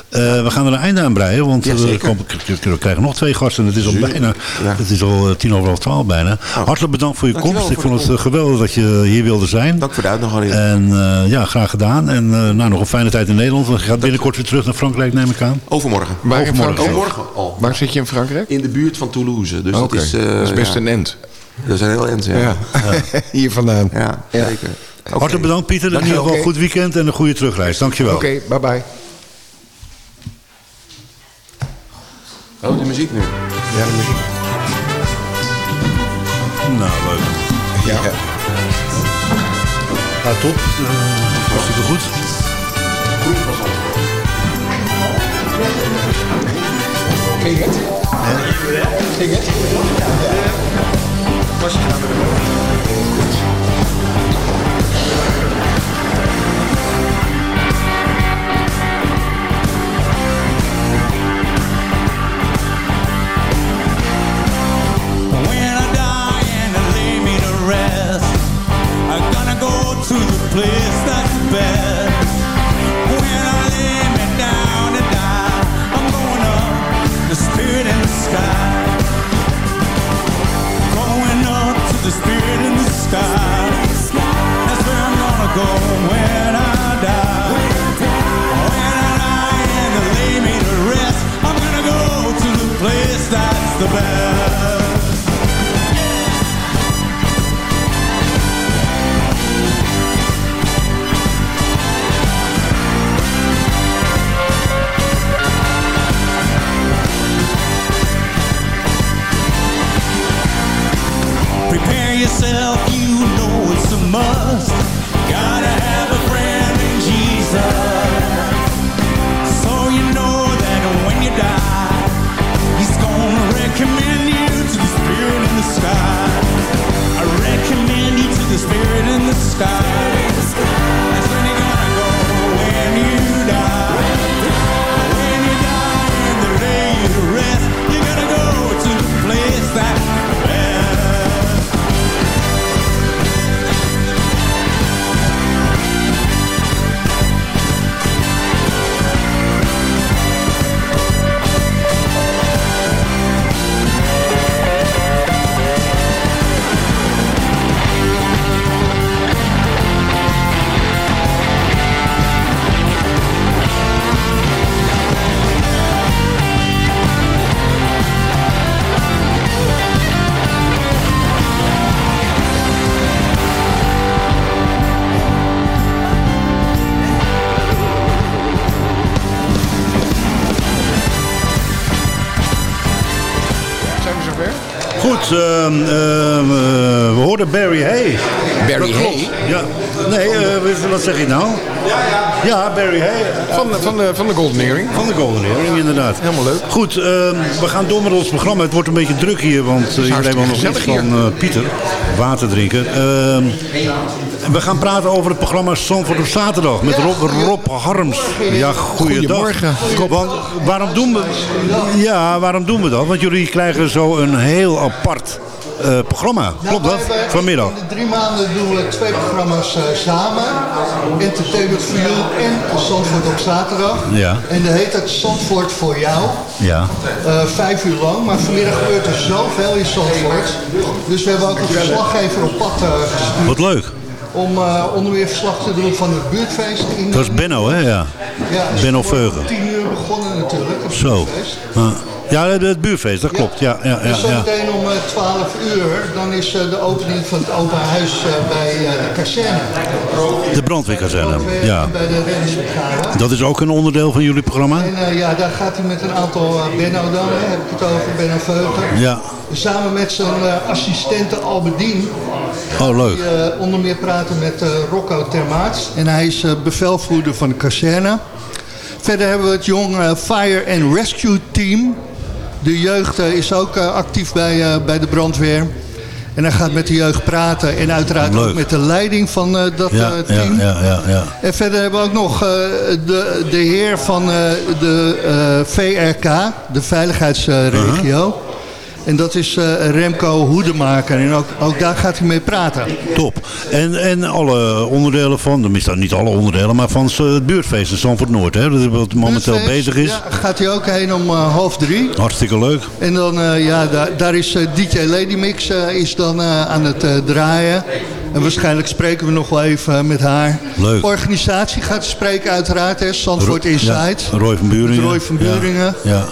[SPEAKER 5] Eh, we gaan er een einde aan breien, want
[SPEAKER 7] Ja,
[SPEAKER 5] we, komen- we krijgen nog twee gasten. Het is al bijna,
[SPEAKER 7] Ja.
[SPEAKER 5] het is al eh, tien over half twaalf bijna. Hartelijk bedankt voor je
[SPEAKER 7] Dankjewel
[SPEAKER 5] komst. Ik vond het eh, geweldig dat je hier wilde zijn.
[SPEAKER 7] Dank voor de uitnodiging.
[SPEAKER 5] En eh, ja, graag gedaan. En eh, nou, nog een fijne tijd in Nederland. Want je gaat binnenkort weer terug naar Frankrijk, neem ik aan.
[SPEAKER 7] Overmorgen.
[SPEAKER 6] Waar
[SPEAKER 5] Overmorgen.
[SPEAKER 7] Oh, al.
[SPEAKER 6] Waar zit je in Frankrijk?
[SPEAKER 7] In de buurt van Toulouse. Dus dat is, eh,
[SPEAKER 6] dat is best
[SPEAKER 7] ja,
[SPEAKER 6] een end.
[SPEAKER 7] Dat is een heel eind, ja.
[SPEAKER 6] Ja. Hier vandaan.
[SPEAKER 7] Ja, zeker.
[SPEAKER 5] Hartelijk bedankt, Pieter. In
[SPEAKER 6] je,
[SPEAKER 5] ieder geval een goed weekend en een goede terugreis. Dankjewel.
[SPEAKER 6] Oké, bye bye.
[SPEAKER 7] Oh, de muziek nu.
[SPEAKER 6] Ja, de muziek.
[SPEAKER 5] Nou, leuk.
[SPEAKER 6] Ja.
[SPEAKER 5] Ja, top. Eh, hartstikke goed.
[SPEAKER 6] Ken je het? Ken je het?
[SPEAKER 8] When place that's best. When I lay me down to die, I'm going up, the spirit in the sky. Going up to the spirit in the sky. That's where I'm gonna go yourself, you know it's a must. Gotta have a friend in Jesus. So you know that when you die, He's gonna recommend you to the Spirit in the sky. I recommend you to the Spirit in the sky.
[SPEAKER 5] Eh, we hoorden Barry Hay.
[SPEAKER 6] Barry. Hay?
[SPEAKER 5] Ja. Nee, eh, wat zeg je nou? Ja, Barry Hay.
[SPEAKER 6] Van, de- van, de, van de Golden Earring.
[SPEAKER 5] Van de Golden Earring, inderdaad.
[SPEAKER 6] Helemaal leuk.
[SPEAKER 5] Goed, ehm, we gaan door met ons programma. Het wordt een beetje druk hier, want uh, iedereen wil nog iets van eh, Pieter. Water drinken. Ehm, we gaan praten over het programma Zandvoort op zaterdag met Rob, Rob Harms. Ja, goeiedag.
[SPEAKER 6] Goedemorgen.
[SPEAKER 5] Want waarom doen we... Ja, waarom doen we dat? Want jullie krijgen zo een heel apart eh, programma. Klopt dat?
[SPEAKER 9] Nou, we hebben-
[SPEAKER 5] Vanmiddag.
[SPEAKER 9] In de drie maanden doen we twee programma's eh, samen. Entertainment for You en Zandvoort op zaterdag.
[SPEAKER 5] Ja.
[SPEAKER 9] En dan heet het Zandvoort voor jou.
[SPEAKER 5] Ja.
[SPEAKER 9] Eh, vijf uur lang. Maar vanmiddag gebeurt er zoveel in Zandvoort. Dus we hebben ook een verslaggever op pad gestuurd.
[SPEAKER 5] Wat leuk.
[SPEAKER 9] Om eh, onder meer verslag te doen van het buurtfeest. In,
[SPEAKER 5] Dat is Benno, hè? Ja.
[SPEAKER 9] ja,
[SPEAKER 5] Benno
[SPEAKER 9] om
[SPEAKER 5] Veugen.
[SPEAKER 9] tien uur begonnen natuurlijk, het
[SPEAKER 5] Zo.
[SPEAKER 9] buurtfeest.
[SPEAKER 5] Ja. Ja, het buurfeest, dat klopt. Ja, ja, ja,
[SPEAKER 9] zo
[SPEAKER 5] ja.
[SPEAKER 9] meteen om eh, 12 uur, dan is eh, de opening van het open huis eh, bij eh, de kazerne.
[SPEAKER 5] De brandweerkazerne, ja.
[SPEAKER 9] Bij de reddingsbrigade.
[SPEAKER 5] Dat is ook een onderdeel van jullie programma?
[SPEAKER 9] En eh, ja, daar gaat hij met een aantal eh, Benno dan, hè, heb ik het over, Benno Veugen.
[SPEAKER 5] Ja.
[SPEAKER 9] Samen met zijn eh, assistente Albedien.
[SPEAKER 5] Oh, leuk.
[SPEAKER 9] Die eh, onder meer praten met eh, Rocco Termaats. En hij is bevelvoerder van de kazerne. Verder hebben we het jong eh, Fire and Rescue Team. De jeugd is ook eh, actief bij, eh, bij de brandweer. En hij gaat met de jeugd praten. En uiteraard
[SPEAKER 5] Leuk.
[SPEAKER 9] ook met de leiding van eh, dat
[SPEAKER 5] Ja,
[SPEAKER 9] team.
[SPEAKER 5] ja, ja, ja.
[SPEAKER 9] En verder hebben we ook nog eh, de, de heer van eh, de eh, VRK, de veiligheidsregio. En dat is eh, Remco Hoedemaker. En ook, ook daar gaat hij mee praten.
[SPEAKER 5] Top. En, en alle onderdelen van, tenminste niet alle onderdelen, maar van het buurtfeest in Zandvoort Noord, hè, dat is wat momenteel
[SPEAKER 9] Buurtfeest,
[SPEAKER 5] bezig is.
[SPEAKER 9] Ja, gaat hij ook heen om eh, half drie.
[SPEAKER 5] Hartstikke leuk.
[SPEAKER 9] En dan, eh, ja, daar, daar is DJ Lady Mix is dan aan het draaien. En waarschijnlijk spreken we nog wel even met haar.
[SPEAKER 5] Leuk.
[SPEAKER 9] Organisatie gaat spreken uiteraard, hè. Zandvoort Inside.
[SPEAKER 5] Ja, Roy van Buringen.
[SPEAKER 9] Roy van
[SPEAKER 5] Ja,
[SPEAKER 9] Buringen.
[SPEAKER 5] Ja.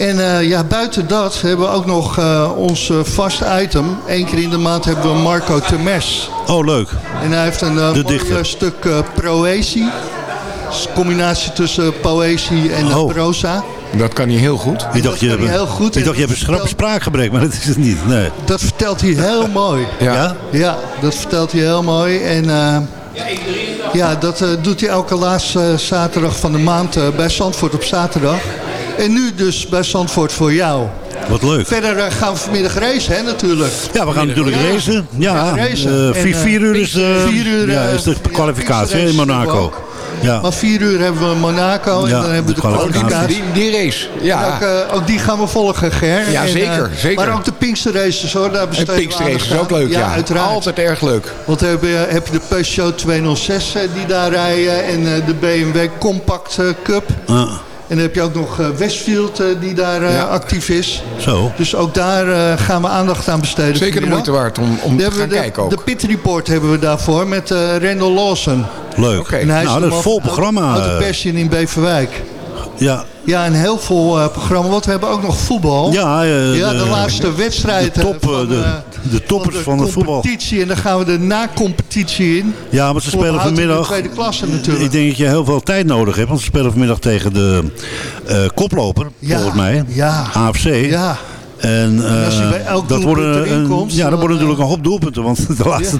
[SPEAKER 9] En eh, ja, buiten dat hebben we ook nog eh, ons eh, vast item. Eén keer in de maand hebben we Marco Temes.
[SPEAKER 5] Oh, leuk.
[SPEAKER 9] En hij heeft een mooi
[SPEAKER 5] dichter.
[SPEAKER 9] stuk eh, proëzie. Dus een combinatie tussen poëzie en
[SPEAKER 5] Oh.
[SPEAKER 9] proza.
[SPEAKER 6] Dat kan hij heel goed.
[SPEAKER 5] Ik dacht, je
[SPEAKER 9] kan
[SPEAKER 5] hebt,
[SPEAKER 9] hij heel goed.
[SPEAKER 5] ik dacht, je hebt een schrappe spraakgebrek, maar dat is het niet. Nee.
[SPEAKER 9] Dat vertelt hij heel mooi.
[SPEAKER 6] Ja.
[SPEAKER 5] Ja?
[SPEAKER 9] Ja, dat vertelt hij heel mooi. En eh, ja, dat doet hij elke laatste zaterdag van de maand bij Zandvoort op zaterdag. En nu dus bij Zandvoort voor jou.
[SPEAKER 5] Wat leuk.
[SPEAKER 9] Verder eh, gaan we vanmiddag racen, hè, natuurlijk.
[SPEAKER 5] Ja, we gaan natuurlijk
[SPEAKER 9] Ja.
[SPEAKER 5] racen. Ja,
[SPEAKER 9] racen.
[SPEAKER 5] eh,
[SPEAKER 9] En,
[SPEAKER 5] vier,
[SPEAKER 9] eh,
[SPEAKER 5] vier uur is de,
[SPEAKER 9] vier uur,
[SPEAKER 5] ja, is de
[SPEAKER 9] ja,
[SPEAKER 5] kwalificatie in Monaco. Ja.
[SPEAKER 9] Maar vier uur hebben we Monaco en
[SPEAKER 5] Ja,
[SPEAKER 9] dan hebben we
[SPEAKER 5] de
[SPEAKER 9] de
[SPEAKER 5] kwalificatie.
[SPEAKER 6] Die, die race. Ja.
[SPEAKER 9] Ook, eh, ook die gaan we volgen, Ger.
[SPEAKER 6] Ja,
[SPEAKER 9] En,
[SPEAKER 6] zeker, zeker.
[SPEAKER 9] Maar ook de Pinksterraces, hoor. Daar
[SPEAKER 6] en
[SPEAKER 9] besteden we
[SPEAKER 6] Pinkster race is ook leuk, ja.
[SPEAKER 9] uiteraard.
[SPEAKER 6] Altijd erg leuk.
[SPEAKER 9] Want heb je, heb je de Peugeot 206 eh, die daar rijden en eh, de BMW Compact Cup. En dan heb je ook nog eh, Westfield eh, die daar eh,
[SPEAKER 6] Ja.
[SPEAKER 9] actief is.
[SPEAKER 5] zo.
[SPEAKER 9] Dus ook daar eh, gaan we aandacht aan besteden.
[SPEAKER 6] Zeker de moeite waard om, om te gaan
[SPEAKER 9] we de,
[SPEAKER 6] kijken ook.
[SPEAKER 9] de Pit Report hebben we daarvoor met eh Randall Lawson.
[SPEAKER 5] Leuk.
[SPEAKER 9] En hij
[SPEAKER 5] Nou,
[SPEAKER 9] de
[SPEAKER 5] dat is vol programma. Eh.
[SPEAKER 9] Passion in Beverwijk.
[SPEAKER 5] Ja,
[SPEAKER 9] Ja, een heel vol eh, programma. Want we hebben ook nog voetbal.
[SPEAKER 5] ja, eh,
[SPEAKER 9] Ja, de, laatste wedstrijd
[SPEAKER 5] de top,
[SPEAKER 9] eh, van,
[SPEAKER 5] de- de toppers van het voetbal.
[SPEAKER 9] competitie. En dan gaan we de na-competitie in.
[SPEAKER 5] Ja, maar ze spelen
[SPEAKER 9] in de
[SPEAKER 5] vanmiddag.
[SPEAKER 9] tweede klasse natuurlijk.
[SPEAKER 5] Ik denk dat je heel veel tijd nodig hebt, want ze spelen vanmiddag tegen de koploper,
[SPEAKER 9] Ja,
[SPEAKER 5] volgens mij.
[SPEAKER 9] ja.
[SPEAKER 5] AFC.
[SPEAKER 9] Ja,
[SPEAKER 5] En,
[SPEAKER 9] bij elk
[SPEAKER 5] dat worden
[SPEAKER 9] erin
[SPEAKER 5] een,
[SPEAKER 9] komt,
[SPEAKER 5] ja, dat worden natuurlijk een hoop doelpunten. Want de laatste,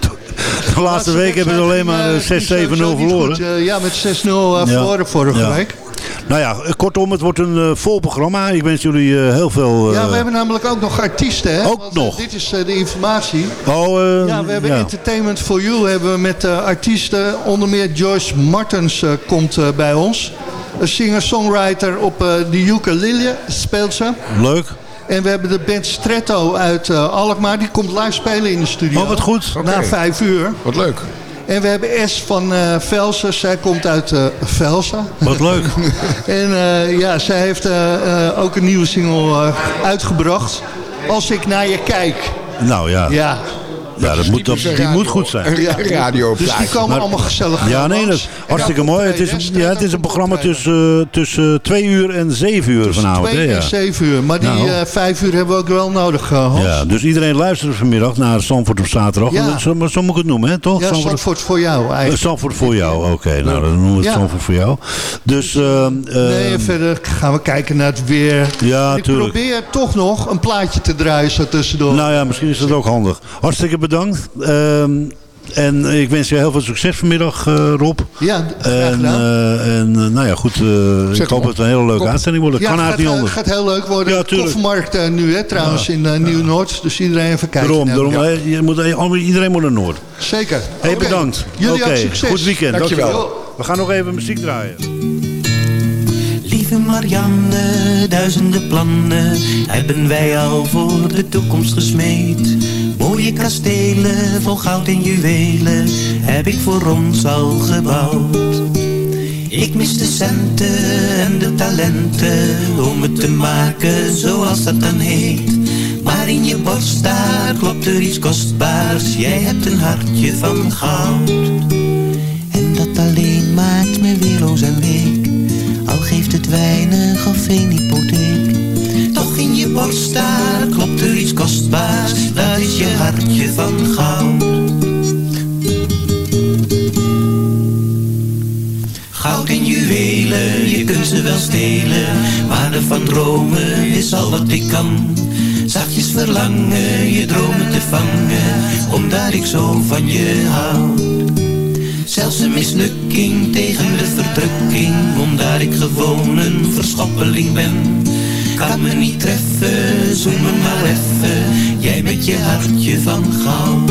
[SPEAKER 5] de laatste week hebben ze alleen maar eh, 6-7-0 verloren.
[SPEAKER 9] ja, met 6-0 eh,
[SPEAKER 5] Ja.
[SPEAKER 9] verloren vorige
[SPEAKER 5] Ja.
[SPEAKER 9] week.
[SPEAKER 5] Nou ja, kortom, het wordt een eh, vol programma. Ik wens jullie eh, heel veel... eh,
[SPEAKER 9] Ja, we hebben namelijk ook nog artiesten. Hè?
[SPEAKER 5] Ook
[SPEAKER 9] Want,
[SPEAKER 5] nog.
[SPEAKER 9] dit is de informatie.
[SPEAKER 5] Oh, eh,
[SPEAKER 9] Ja, we hebben
[SPEAKER 5] ja.
[SPEAKER 9] Entertainment for You hebben we met eh, artiesten. Onder meer Joyce Martens eh, komt eh, bij ons. Een singer-songwriter op eh, de ukulele speelt ze.
[SPEAKER 5] Leuk.
[SPEAKER 9] En we hebben de band Stretto uit eh, Alkmaar. Die komt live spelen in de studio.
[SPEAKER 5] Oh, wat goed.
[SPEAKER 9] Na vijf uur.
[SPEAKER 6] Wat leuk.
[SPEAKER 9] En we hebben S van eh Velsen. Zij komt uit eh Velsen.
[SPEAKER 5] Wat leuk.
[SPEAKER 9] En eh, ja, zij heeft ook een nieuwe single uitgebracht. Als ik naar je kijk.
[SPEAKER 5] nou ja, ja.
[SPEAKER 9] Ja,
[SPEAKER 5] dat moet, dat, die moet goed zijn.
[SPEAKER 6] Een
[SPEAKER 9] ja.
[SPEAKER 6] radio
[SPEAKER 9] Dus die komen
[SPEAKER 5] Maar-
[SPEAKER 9] allemaal gezellig
[SPEAKER 5] Ja, nee, dat is hartstikke mooi. Het is, een, ja, het is een programma tussen, eh, tussen 2 uur en 7 uur vanavond. hè,
[SPEAKER 9] Twee
[SPEAKER 5] ja.
[SPEAKER 9] en zeven uur. Maar die eh, vijf uur hebben we ook wel nodig, eh, Hans.
[SPEAKER 5] Ja, dus iedereen luistert vanmiddag naar Zandvoort op zaterdag.
[SPEAKER 9] Ja.
[SPEAKER 5] Zo, maar zo moet ik het noemen, hè, toch?
[SPEAKER 9] Ja,
[SPEAKER 5] Zandvoort,
[SPEAKER 9] voor jou
[SPEAKER 5] Eh,
[SPEAKER 9] eigenlijk.
[SPEAKER 5] Zandvoort voor jou, oké. nou, dan noemen we het. Zandvoort voor jou. Dus, eh, eh,
[SPEAKER 9] Nee, en verder gaan we kijken naar het weer.
[SPEAKER 5] Ja,
[SPEAKER 9] ik
[SPEAKER 5] tuurlijk.
[SPEAKER 9] probeer toch nog een plaatje te draaien zo tussendoor.
[SPEAKER 5] nou ja, misschien is dat ook handig. Hartstikke bedankt. Ehm, en ik wens je heel veel succes vanmiddag, eh, Rob.
[SPEAKER 9] ja,
[SPEAKER 5] En, eh, en eh, nou ja, goed. eh, ik hoop dat het een hele leuke
[SPEAKER 6] Kom.
[SPEAKER 5] uitzending wordt.
[SPEAKER 9] Ja,
[SPEAKER 5] kan
[SPEAKER 9] gaat,
[SPEAKER 5] niet anders.
[SPEAKER 9] gaat heel leuk worden.
[SPEAKER 5] Ja,
[SPEAKER 9] koffermarkt nu, hè, trouwens, in Nieuw-Noord. Dus iedereen even kijken.
[SPEAKER 5] Daarom, daarom je moet, iedereen moet naar Noord.
[SPEAKER 9] Zeker.
[SPEAKER 5] Hey, bedankt.
[SPEAKER 9] Jullie succes.
[SPEAKER 5] Goed weekend.
[SPEAKER 6] Dankjewel.
[SPEAKER 5] Dankjewel. We gaan nog even muziek draaien.
[SPEAKER 8] Lieve Marianne, duizenden plannen hebben wij al voor de toekomst gesmeed. Mooie kastelen vol goud en juwelen heb ik voor ons al gebouwd. Ik mis de centen en de talenten om het te maken zoals dat dan heet. Maar
[SPEAKER 10] in je borst, daar klopt er iets kostbaars. Jij hebt een hartje van goud. En dat alleen maakt me weerloos en week. Al geeft het weinig of geen hypotheek. Je borst, daar klopt er iets kostbaars. Dat is je hartje van goud. Goud en juwelen, je kunt ze wel stelen. Waarde van dromen is al wat ik kan. Zachtjes verlangen, je dromen te vangen, omdat ik zo van je hou. Zelfs een mislukking tegen de verdrukking, omdat ik gewoon een verschoppeling ben. Kan me niet treffen, zoem me maar even, jij met je hartje van goud.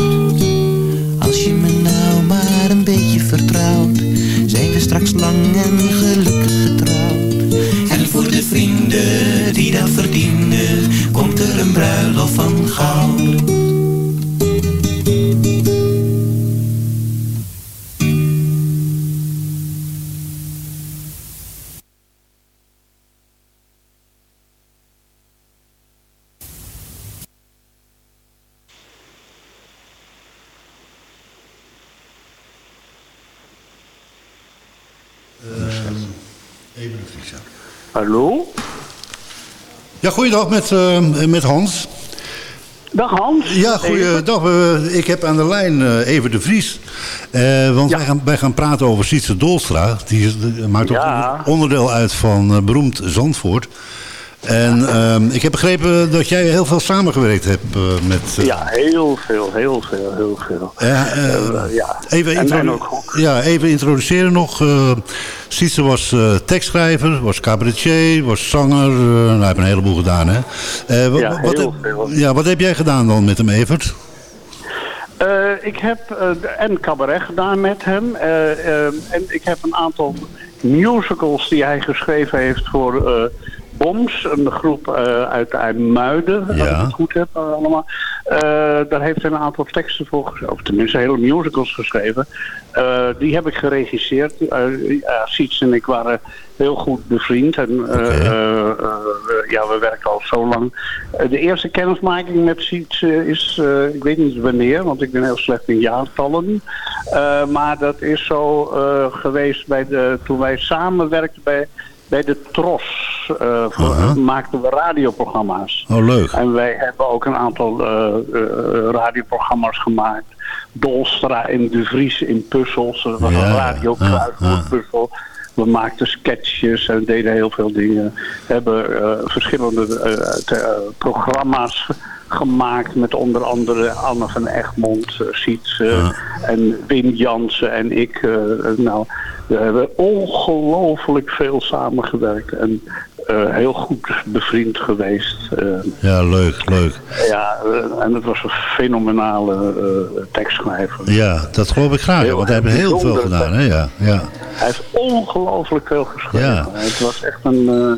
[SPEAKER 10] Als je me nou maar een beetje vertrouwt, zijn we straks lang en gelukkig getrouwd. En voor de vrienden die dat verdienen, komt er een bruiloft van goud.
[SPEAKER 11] Hallo?
[SPEAKER 5] Ja, goeiedag met, eh, met Hans.
[SPEAKER 11] Dag Hans.
[SPEAKER 5] Ja, goeiedag. Ik heb aan de lijn eh, even de Vries. Eh, want wij, gaan, wij gaan praten over Sietse Dolstra. Die, maakt ook
[SPEAKER 11] Ja.
[SPEAKER 5] onderdeel uit van beroemd Zandvoort. En ehm, ik heb begrepen dat jij heel veel samengewerkt hebt eh, met... eh,
[SPEAKER 11] Ja, heel veel, heel veel, heel veel.
[SPEAKER 5] Ja, eh,
[SPEAKER 11] ja.
[SPEAKER 5] Even,
[SPEAKER 11] En- ook-
[SPEAKER 5] ja, even introduceren nog. eh Sietse was tekstschrijver, was cabaretier, was zanger. eh, hij heeft een heleboel gedaan, hè?
[SPEAKER 11] Ja,
[SPEAKER 5] wat,
[SPEAKER 11] heel
[SPEAKER 5] heb-
[SPEAKER 11] veel.
[SPEAKER 5] ja, wat heb jij gedaan dan met hem, Evert?
[SPEAKER 11] Ik heb en cabaret gedaan met hem. eh, eh, en ik heb een aantal musicals die hij geschreven heeft voor Boms. Een groep eh, uit IJmuiden, als ik het goed heb eh, allemaal. Eh, daar heeft hij een aantal teksten voor geschreven. Of tenminste hele musicals geschreven. Die heb ik geregisseerd. Siets en ik waren heel goed bevriend. En, ja, we werken al zo lang. De eerste kennismaking met Siets is, ik weet niet wanneer, want ik ben heel slecht in jaartallen. Maar dat is zo geweest bij de, toen wij samenwerkten bij, bij de TROS. Eh, maakten we radioprogramma's.
[SPEAKER 5] Oh, leuk.
[SPEAKER 11] En wij hebben ook een aantal eh, eh, radioprogramma's gemaakt. Dolstra en De Vries in puzzels. Dat was
[SPEAKER 5] Ja,
[SPEAKER 11] een radio
[SPEAKER 5] ja,
[SPEAKER 11] kruidwoordpuzzel. We maakten sketches en deden heel veel dingen. We hebben verschillende te- programma's gemaakt met onder andere Anne van Egmond, Siets eh, en Wim Jansen en ik. nou, we hebben ongelooflijk veel samengewerkt en heel goed bevriend geweest. eh.
[SPEAKER 5] Ja, leuk, leuk.
[SPEAKER 11] Ja, eh, en het was een fenomenale eh, tekstschrijver.
[SPEAKER 5] Ja, dat geloof ik graag,
[SPEAKER 11] Heel
[SPEAKER 5] want hij heeft heel veel gedaan, hè? Ja, ja.
[SPEAKER 11] Hij heeft ongelooflijk veel geschreven.
[SPEAKER 5] Ja.
[SPEAKER 11] Het was echt een, eh,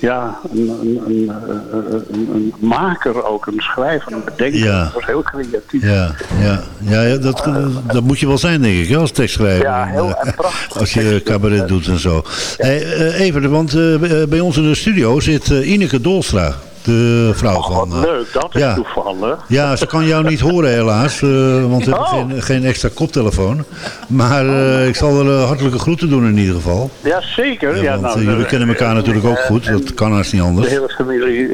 [SPEAKER 11] ja, een, een, een, eh, een, een maker ook, een schrijver, een bedenker.
[SPEAKER 5] Ja.
[SPEAKER 11] Het was heel creatief.
[SPEAKER 5] Ja, ja, ja, ja dat, dat moet je wel zijn, denk ik, als tekstschrijver.
[SPEAKER 11] Ja, heel
[SPEAKER 5] En, eh,
[SPEAKER 11] prachtig.
[SPEAKER 5] Als je cabaret doet en zo. Hey, eh, even, want eh, bij ons in de studio zit eh, Ineke Dolstra. De vrouw van...
[SPEAKER 11] Wat
[SPEAKER 5] eh,
[SPEAKER 11] leuk, dat is
[SPEAKER 5] ja.
[SPEAKER 11] toevallig.
[SPEAKER 5] Ja, ze kan jou niet horen helaas, eh, want we
[SPEAKER 11] Oh.
[SPEAKER 5] hebben geen, geen extra koptelefoon. Maar eh, ik zal er hartelijke groeten doen in ieder geval.
[SPEAKER 11] Ja, zeker.
[SPEAKER 5] Ja,
[SPEAKER 11] Ja,
[SPEAKER 5] want
[SPEAKER 11] nou,
[SPEAKER 5] jullie kennen elkaar natuurlijk ook goed, dat kan haast niet
[SPEAKER 11] De
[SPEAKER 5] anders.
[SPEAKER 11] hele familie,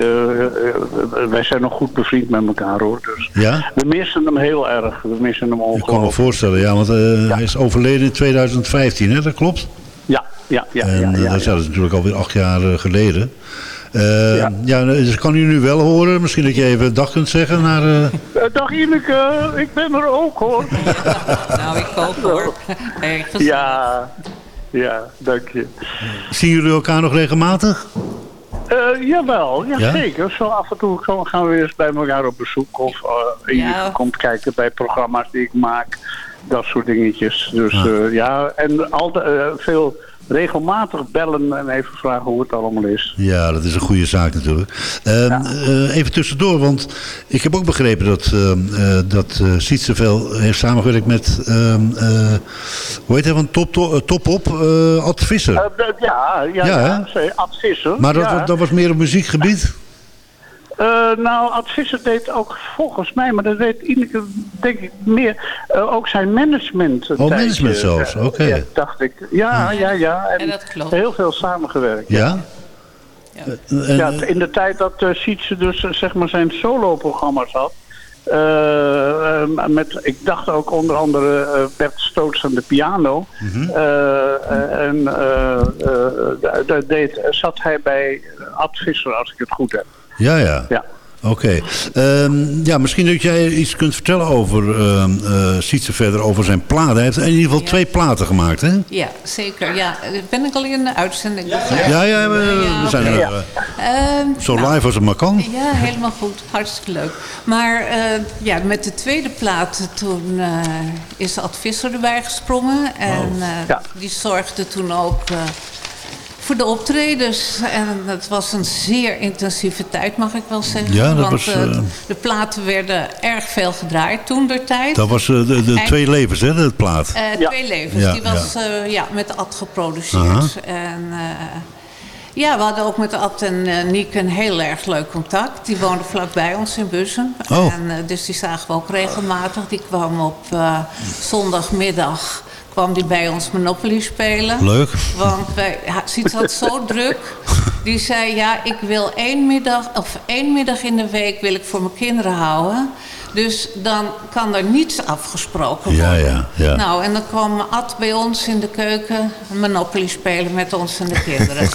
[SPEAKER 11] wij zijn nog goed bevriend met elkaar hoor. Dus
[SPEAKER 5] Ja?
[SPEAKER 11] we missen hem heel erg. We missen hem
[SPEAKER 5] Ik kan me
[SPEAKER 11] ongelooflijk.
[SPEAKER 5] voorstellen, ja, want hij is overleden in 2015, hè, dat klopt?
[SPEAKER 11] Ja, ja, ja.
[SPEAKER 5] En
[SPEAKER 11] ja, ja,
[SPEAKER 5] dat is
[SPEAKER 11] ja.
[SPEAKER 5] ja, dat is natuurlijk alweer acht jaar geleden. Eh,
[SPEAKER 11] Ja.
[SPEAKER 5] ja. dus kan u nu wel horen? Misschien dat je even dag kunt zeggen naar... eh,
[SPEAKER 11] Eh, dag Ineke, ik ben er ook hoor.
[SPEAKER 12] Nou, ik ook hoor. Gezellig.
[SPEAKER 11] ja, ja, dank je.
[SPEAKER 5] zien jullie elkaar nog regelmatig?
[SPEAKER 11] Eh, jawel, ja,
[SPEAKER 5] Ja?
[SPEAKER 11] zeker. Zo af en toe gaan- gaan we eens bij elkaar op bezoek. Of eh Ineke
[SPEAKER 12] Ja.
[SPEAKER 11] komt kijken bij programma's die ik maak. Dat soort dingetjes. Dus
[SPEAKER 5] Ah.
[SPEAKER 11] eh, ja, en altijd eh, veel regelmatig bellen en even vragen hoe het allemaal is.
[SPEAKER 5] Ja, dat is een goede zaak natuurlijk. Eh, eh, even tussendoor, want ik heb ook begrepen dat, uh, dat Sietse veel heeft samengewerkt met, ehm, hoe heet hij van Top, top, top Op, Ad Visser.
[SPEAKER 11] Ja, ja,
[SPEAKER 5] Ja,
[SPEAKER 11] ja, ja Ad Visser.
[SPEAKER 5] Maar dat,
[SPEAKER 11] ja.
[SPEAKER 5] dat was meer op muziekgebied?
[SPEAKER 11] Eh, nou, Ad Visser deed ook volgens mij, maar dat weet Ineke denk ik meer, eh, ook zijn management.
[SPEAKER 5] Oh,
[SPEAKER 11] tijdje.
[SPEAKER 5] management zelfs,
[SPEAKER 11] Eh,
[SPEAKER 5] oké.
[SPEAKER 11] ja, dacht ik. Ja, ja, ja. En,
[SPEAKER 12] En dat klopt.
[SPEAKER 11] heel veel samengewerkt.
[SPEAKER 5] Ja? En-
[SPEAKER 11] Ja, in de tijd dat uh, Sietse dus zeg maar zijn solo-programma's had. met, ik dacht ook onder andere eh, Bert Stoots aan de piano.
[SPEAKER 5] Mhm.
[SPEAKER 11] En eh, eh, daar deed, zat hij bij Ad Visser, als ik het goed heb.
[SPEAKER 5] Ja, ja.
[SPEAKER 11] Ja.
[SPEAKER 5] Oké. Ehm, ja, misschien dat jij iets kunt vertellen over ehm eh, Sietse verder, over zijn platen. Hij heeft in ieder geval twee platen gemaakt, hè?
[SPEAKER 12] Ja, zeker. Ja, ben ik al in de uitzending?
[SPEAKER 5] Ja, ja, we, we zijn er
[SPEAKER 12] Ja.
[SPEAKER 5] eh,
[SPEAKER 12] Ehm,
[SPEAKER 5] zo
[SPEAKER 12] nou,
[SPEAKER 5] live als het maar kan.
[SPEAKER 12] Ja, helemaal goed. Hartstikke leuk. Maar eh, ja, met de tweede plaat, toen eh, is Ad Visser erbij gesprongen. En eh, die zorgde toen ook eh, voor de optredens. En het was een zeer intensieve tijd, mag ik wel zeggen.
[SPEAKER 5] Ja, dat
[SPEAKER 12] Want
[SPEAKER 5] was,
[SPEAKER 12] eh,
[SPEAKER 5] eh,
[SPEAKER 12] de platen werden erg veel gedraaid toen der tijd.
[SPEAKER 5] Dat was eh, de, de
[SPEAKER 12] En-
[SPEAKER 5] twee levens, hè, dat plaat.
[SPEAKER 12] eh, Twee levens.
[SPEAKER 5] Ja,
[SPEAKER 12] die was
[SPEAKER 5] ja.
[SPEAKER 12] eh, ja, met Ad geproduceerd. En eh, ja, we hadden ook met Ad en eh Nieke een heel erg leuk contact. Die woonden vlakbij ons in Bussen.
[SPEAKER 5] Oh.
[SPEAKER 12] En, dus die zagen we ook regelmatig. Die kwam op zondagmiddag kwam die bij ons Monopoly spelen.
[SPEAKER 5] Leuk.
[SPEAKER 12] Want wij, ja, Siets had zo druk. Die zei, ja, ik wil één middag, of één middag in de week wil ik voor mijn kinderen houden. Dus dan kan er niets afgesproken worden.
[SPEAKER 5] Ja, ja, ja.
[SPEAKER 12] Nou, en dan kwam Ad bij ons in de keuken Monopoly spelen met ons en de kinderen.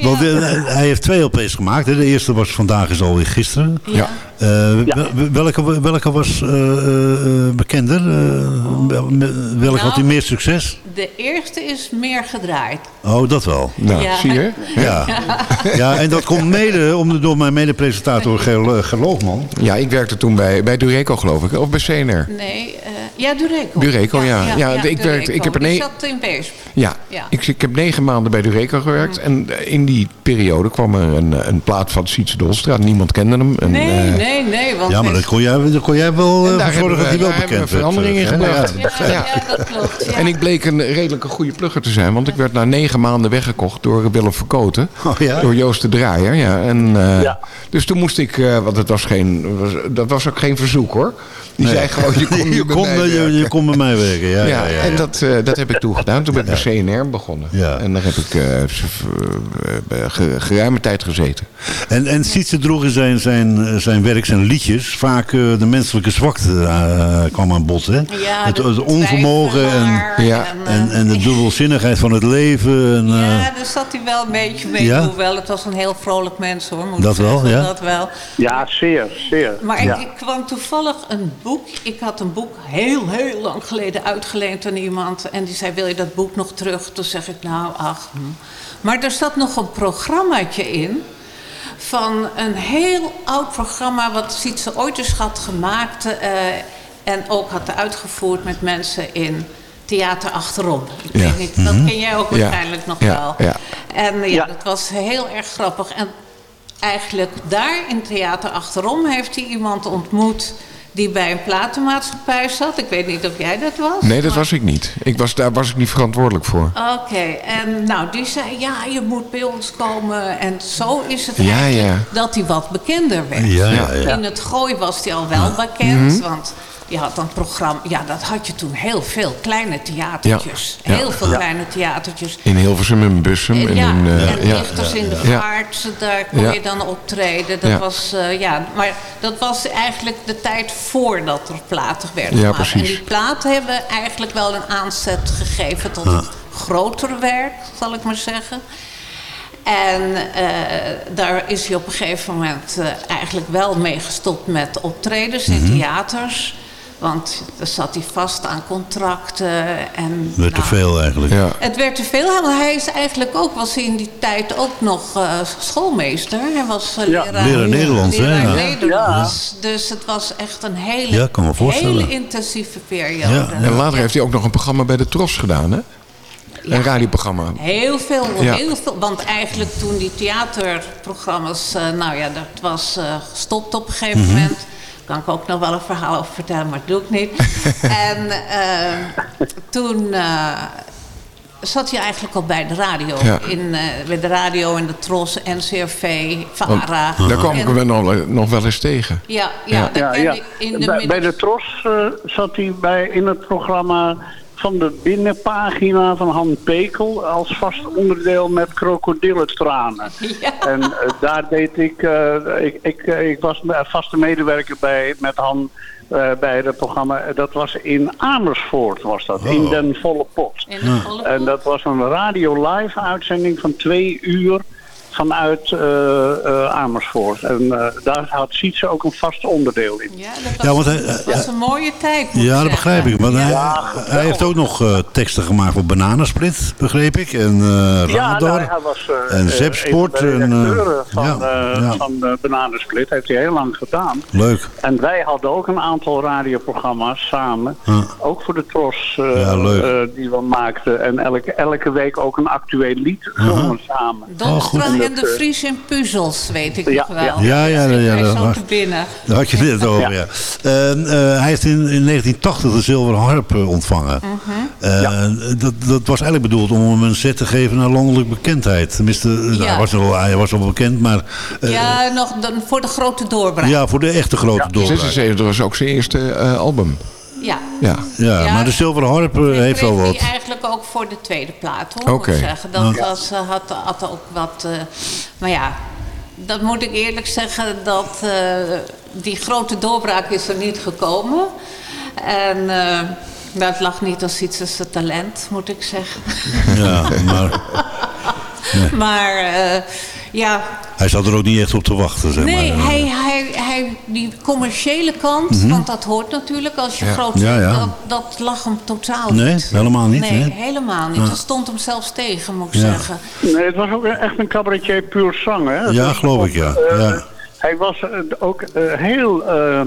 [SPEAKER 5] Want eh, hij heeft twee LP's gemaakt. Hè. De eerste was vandaag is alweer gisteren.
[SPEAKER 12] Ja.
[SPEAKER 5] Eh, wel- welke, welke was eh, eh, bekender? Eh, wel- welke had hij meer succes?
[SPEAKER 12] De eerste is meer gedraaid.
[SPEAKER 5] Oh, dat wel.
[SPEAKER 12] Nou, Ja. zie je?
[SPEAKER 5] Ja. ja, en dat komt mede om, door mijn medepresentator Loogman.
[SPEAKER 6] Ja, ik werkte toen bij, bij Dureco, geloof ik. Of bij CNR.
[SPEAKER 12] Nee, eh, ja, Dureco.
[SPEAKER 6] Dureco, ja. Ja, ik
[SPEAKER 12] Dureco.
[SPEAKER 6] werkte- ik heb er nee-
[SPEAKER 12] zat in Weesp.
[SPEAKER 6] Ja,
[SPEAKER 12] Ja.
[SPEAKER 6] Ik, ik heb negen maanden bij Dureco gewerkt. En eh, in die periode kwam er een, een plaat van Sietse Dolstra. Niemand kende hem. En,
[SPEAKER 12] Nee,
[SPEAKER 6] eh,
[SPEAKER 12] nee, nee. Want
[SPEAKER 5] Ja, maar dat kon jij, dat kon jij wel uh, dat hij wel
[SPEAKER 6] daar hebben
[SPEAKER 5] bekend werd.
[SPEAKER 6] verandering in
[SPEAKER 5] hè?
[SPEAKER 6] gebracht.
[SPEAKER 5] Ja,
[SPEAKER 12] Ja, ja, dat klopt. Ja.
[SPEAKER 6] En ik bleek een redelijke goede plugger te zijn. Want ik werd na negen maanden weggekocht door Willem Verkoten.
[SPEAKER 5] Oh, ja?
[SPEAKER 6] Door Joost de Draaier. Ja. En, eh, Dus toen moest ik... eh, want het was geen, was, dat was ook geen verzoek hoor. Die
[SPEAKER 5] Nee.
[SPEAKER 6] zei gewoon, je kon,
[SPEAKER 5] Je
[SPEAKER 6] bij
[SPEAKER 5] kon,
[SPEAKER 6] mij
[SPEAKER 5] eh, je-
[SPEAKER 6] werken.
[SPEAKER 5] je kon bij mij werken, ja, ja, ja,
[SPEAKER 6] en
[SPEAKER 5] ja.
[SPEAKER 6] dat, eh, dat heb ik toen gedaan. Toen ben ik bij CNR begonnen.
[SPEAKER 5] Ja.
[SPEAKER 6] En daar heb ik eh, eh, ge- geruime tijd gezeten.
[SPEAKER 5] En, en Sietse droeg in zijn, zijn, zijn werk, zijn liedjes, vaak eh, de menselijke zwakte eh, kwam aan bod. Hè?
[SPEAKER 12] Ja,
[SPEAKER 5] het, onvermogen en,
[SPEAKER 6] Ja.
[SPEAKER 12] en,
[SPEAKER 5] en,
[SPEAKER 12] eh,
[SPEAKER 5] en de dubbelzinnigheid van het leven. En, eh,
[SPEAKER 12] Ja, daar zat hij wel een beetje mee.
[SPEAKER 5] Ja?
[SPEAKER 12] Hoewel, het was een heel vrolijk mens hoor. Moet ik
[SPEAKER 5] Dat wel,
[SPEAKER 12] zeggen,
[SPEAKER 5] ja?
[SPEAKER 12] Dat wel.
[SPEAKER 11] Ja, zeer, zeer.
[SPEAKER 12] Maar ik kwam toevallig een boek. Ik had een boek heel, heel lang geleden uitgeleend aan iemand. En die zei, wil je dat boek nog terug? Toen zeg ik, nou, ach. hm. Maar er zat nog een programmaatje in. Van een heel oud programma wat Sietse ooit eens had gemaakt. eh, en ook had uitgevoerd met mensen in theater achterom. Ik
[SPEAKER 6] Ja.
[SPEAKER 12] weet niet, dat
[SPEAKER 6] Mhm.
[SPEAKER 12] ken jij ook
[SPEAKER 6] Ja.
[SPEAKER 12] waarschijnlijk nog
[SPEAKER 6] Ja,
[SPEAKER 12] wel.
[SPEAKER 6] ja.
[SPEAKER 12] En ja, dat was heel erg grappig. En eigenlijk daar in theater achterom heeft hij iemand ontmoet die bij een platenmaatschappij zat. Ik weet niet of jij dat was.
[SPEAKER 6] Nee, dat
[SPEAKER 12] maar-
[SPEAKER 6] was ik niet. Ik was, daar was ik niet verantwoordelijk voor.
[SPEAKER 12] Oké, en nou, die zei, ja, je moet bij ons komen. En zo is het
[SPEAKER 6] Ja,
[SPEAKER 12] dat hij wat bekender werd.
[SPEAKER 5] Ja, ja, ja.
[SPEAKER 12] In het gooi was hij al wel bekend,
[SPEAKER 6] Mhm.
[SPEAKER 12] want je had een programma... Ja, dat had je toen heel veel kleine theatertjes.
[SPEAKER 6] Ja, ja.
[SPEAKER 12] Heel veel
[SPEAKER 6] Ja.
[SPEAKER 12] kleine theatertjes.
[SPEAKER 6] In Hilversum en Bussum. En
[SPEAKER 12] ja,
[SPEAKER 6] in, eh,
[SPEAKER 12] en
[SPEAKER 6] ja.
[SPEAKER 12] Dichters in de. Vaart, daar kon je dan optreden. Dat was, eh, ja, maar dat was eigenlijk de tijd voordat er platen werden
[SPEAKER 6] Ja,
[SPEAKER 12] gemaakt. En
[SPEAKER 6] precies.
[SPEAKER 12] die platen hebben eigenlijk wel een aanzet gegeven tot het grotere werk, zal ik maar zeggen. En eh, daar is hij op een gegeven moment eh, eigenlijk wel mee gestopt met optredens in
[SPEAKER 5] Mhm.
[SPEAKER 12] theaters. Want daar zat hij vast aan contracten. En,
[SPEAKER 5] werd te
[SPEAKER 12] nou,
[SPEAKER 5] veel eigenlijk.
[SPEAKER 6] Ja.
[SPEAKER 12] het werd te veel, want hij is eigenlijk ook, was hij in die tijd ook nog eh, schoolmeester. Hij was eh,
[SPEAKER 11] Ja.
[SPEAKER 12] leraar,
[SPEAKER 5] Leraar Nederlands, hè?
[SPEAKER 12] leraar
[SPEAKER 5] Ja.
[SPEAKER 12] Nederlands. Dus het was echt een hele,
[SPEAKER 5] Ja, kan me voorstellen.
[SPEAKER 12] hele intensieve periode.
[SPEAKER 5] Ja.
[SPEAKER 6] En later heeft hij ook nog een programma bij de Tros gedaan, hè? Een radioprogramma.
[SPEAKER 12] Heel veel,
[SPEAKER 6] Ja.
[SPEAKER 12] heel veel. Want eigenlijk toen die theaterprogramma's, eh, nou ja, dat was eh, gestopt op een gegeven
[SPEAKER 5] Mhm.
[SPEAKER 12] moment. Kan ik ook nog wel een verhaal over vertellen, maar dat doe ik niet. en eh, toen, eh, zat hij eigenlijk al bij de radio.
[SPEAKER 6] Ja.
[SPEAKER 12] In, eh, bij de radio en de Tros, NCRV, VARA.
[SPEAKER 6] Daar kwam ik
[SPEAKER 12] En-
[SPEAKER 6] hem nog, nog wel eens tegen.
[SPEAKER 12] Ja, ja, in de
[SPEAKER 11] bij, bij de Tros eh, zat hij bij, in het programma van de binnenpagina van Han Pekel als vast onderdeel met krokodillentranen. En eh, daar deed ik, eh, ik, ik, eh, ik was vaste medewerker bij met Han eh, bij het programma. Dat was in Amersfoort was dat, in den volle pot.
[SPEAKER 12] In de volle
[SPEAKER 11] En dat was een radio live uitzending van twee uur vanuit eh, eh, Amersfoort. En eh, daar had Sietse ook een vast onderdeel in.
[SPEAKER 12] Ja, dat was,
[SPEAKER 5] Ja, want hij-
[SPEAKER 12] dat was een mooie tijd,
[SPEAKER 5] Ja, dat begrijp
[SPEAKER 12] zeggen.
[SPEAKER 5] ik. Want hij,
[SPEAKER 11] Ja,
[SPEAKER 5] hij heeft ook nog eh, teksten gemaakt voor Bananensplit, begreep ik. En eh
[SPEAKER 11] Ja,
[SPEAKER 5] Radar.
[SPEAKER 11] nou, hij was
[SPEAKER 5] en Zepsport.
[SPEAKER 11] een van de
[SPEAKER 5] en, eh,
[SPEAKER 11] van,
[SPEAKER 5] ja,
[SPEAKER 11] eh,
[SPEAKER 5] ja.
[SPEAKER 11] van de Bananensplit. heeft hij heel lang gedaan.
[SPEAKER 5] Leuk.
[SPEAKER 11] En wij hadden ook een aantal radioprogramma's samen.
[SPEAKER 5] Ja.
[SPEAKER 11] Ook voor de Tros
[SPEAKER 5] Ja, leuk.
[SPEAKER 11] die we maakten. En elke, elke week ook een actueel lied zongen samen.
[SPEAKER 12] Donderdag
[SPEAKER 11] En
[SPEAKER 12] en de Fries en puzzels, weet ik
[SPEAKER 11] Ja,
[SPEAKER 12] nog wel.
[SPEAKER 11] ja.
[SPEAKER 5] Ja, ja, ja, ja, dat
[SPEAKER 12] zo
[SPEAKER 5] was-
[SPEAKER 12] te binnen.
[SPEAKER 5] Daar had je het over, ja.
[SPEAKER 11] Ja.
[SPEAKER 5] Eh, hij heeft in, in 1980 de zilveren harp eh, ontvangen.
[SPEAKER 12] Mhm.
[SPEAKER 5] Eh, dat, dat was eigenlijk bedoeld om hem een zet te geven naar landelijke bekendheid. Tenminste,
[SPEAKER 12] Ja.
[SPEAKER 5] hij, was al, hij was al bekend, maar eh, ja,
[SPEAKER 12] ja, nog dan voor de grote doorbraak.
[SPEAKER 5] voor de echte grote doorbraak.
[SPEAKER 6] 76 was ook zijn eerste eh, album.
[SPEAKER 12] Ja.
[SPEAKER 6] Ja.
[SPEAKER 5] Ja,
[SPEAKER 12] Ja.
[SPEAKER 5] maar de zilveren harp eh, heeft wel wat.
[SPEAKER 12] hij eigenlijk ook voor de tweede plaat, hoor.
[SPEAKER 6] Oké.
[SPEAKER 12] Moet ik zeggen. Dat
[SPEAKER 5] Ja.
[SPEAKER 12] was, eh, had, had ook wat... eh, maar ja, dat moet ik eerlijk zeggen... dat eh, die grote doorbraak is er niet gekomen. En eh, dat lag niet als iets als het talent, moet ik zeggen.
[SPEAKER 5] Ja, maar
[SPEAKER 12] maar eh, ja,
[SPEAKER 5] hij zat er ook niet echt op te wachten, zeg
[SPEAKER 12] nee,
[SPEAKER 5] maar.
[SPEAKER 12] hij, hij, hij, die commerciële kant,
[SPEAKER 5] Mhm.
[SPEAKER 12] want dat hoort natuurlijk als je
[SPEAKER 5] Ja.
[SPEAKER 12] groot
[SPEAKER 5] Ja,
[SPEAKER 12] bent,
[SPEAKER 5] ja.
[SPEAKER 12] Dat, dat lag hem totaal
[SPEAKER 5] Nee,
[SPEAKER 12] niet.
[SPEAKER 5] helemaal niet,
[SPEAKER 12] Nee,
[SPEAKER 5] hè?
[SPEAKER 12] helemaal niet.
[SPEAKER 5] Ja.
[SPEAKER 12] Dat stond hem zelfs tegen, moet ik
[SPEAKER 5] Ja.
[SPEAKER 12] zeggen.
[SPEAKER 11] Nee, het was ook echt een cabaretier puur zang, hè?
[SPEAKER 5] Ja, geloof
[SPEAKER 11] ook,
[SPEAKER 5] ik, ja. Ja.
[SPEAKER 11] Hij was eh, ook heel eh,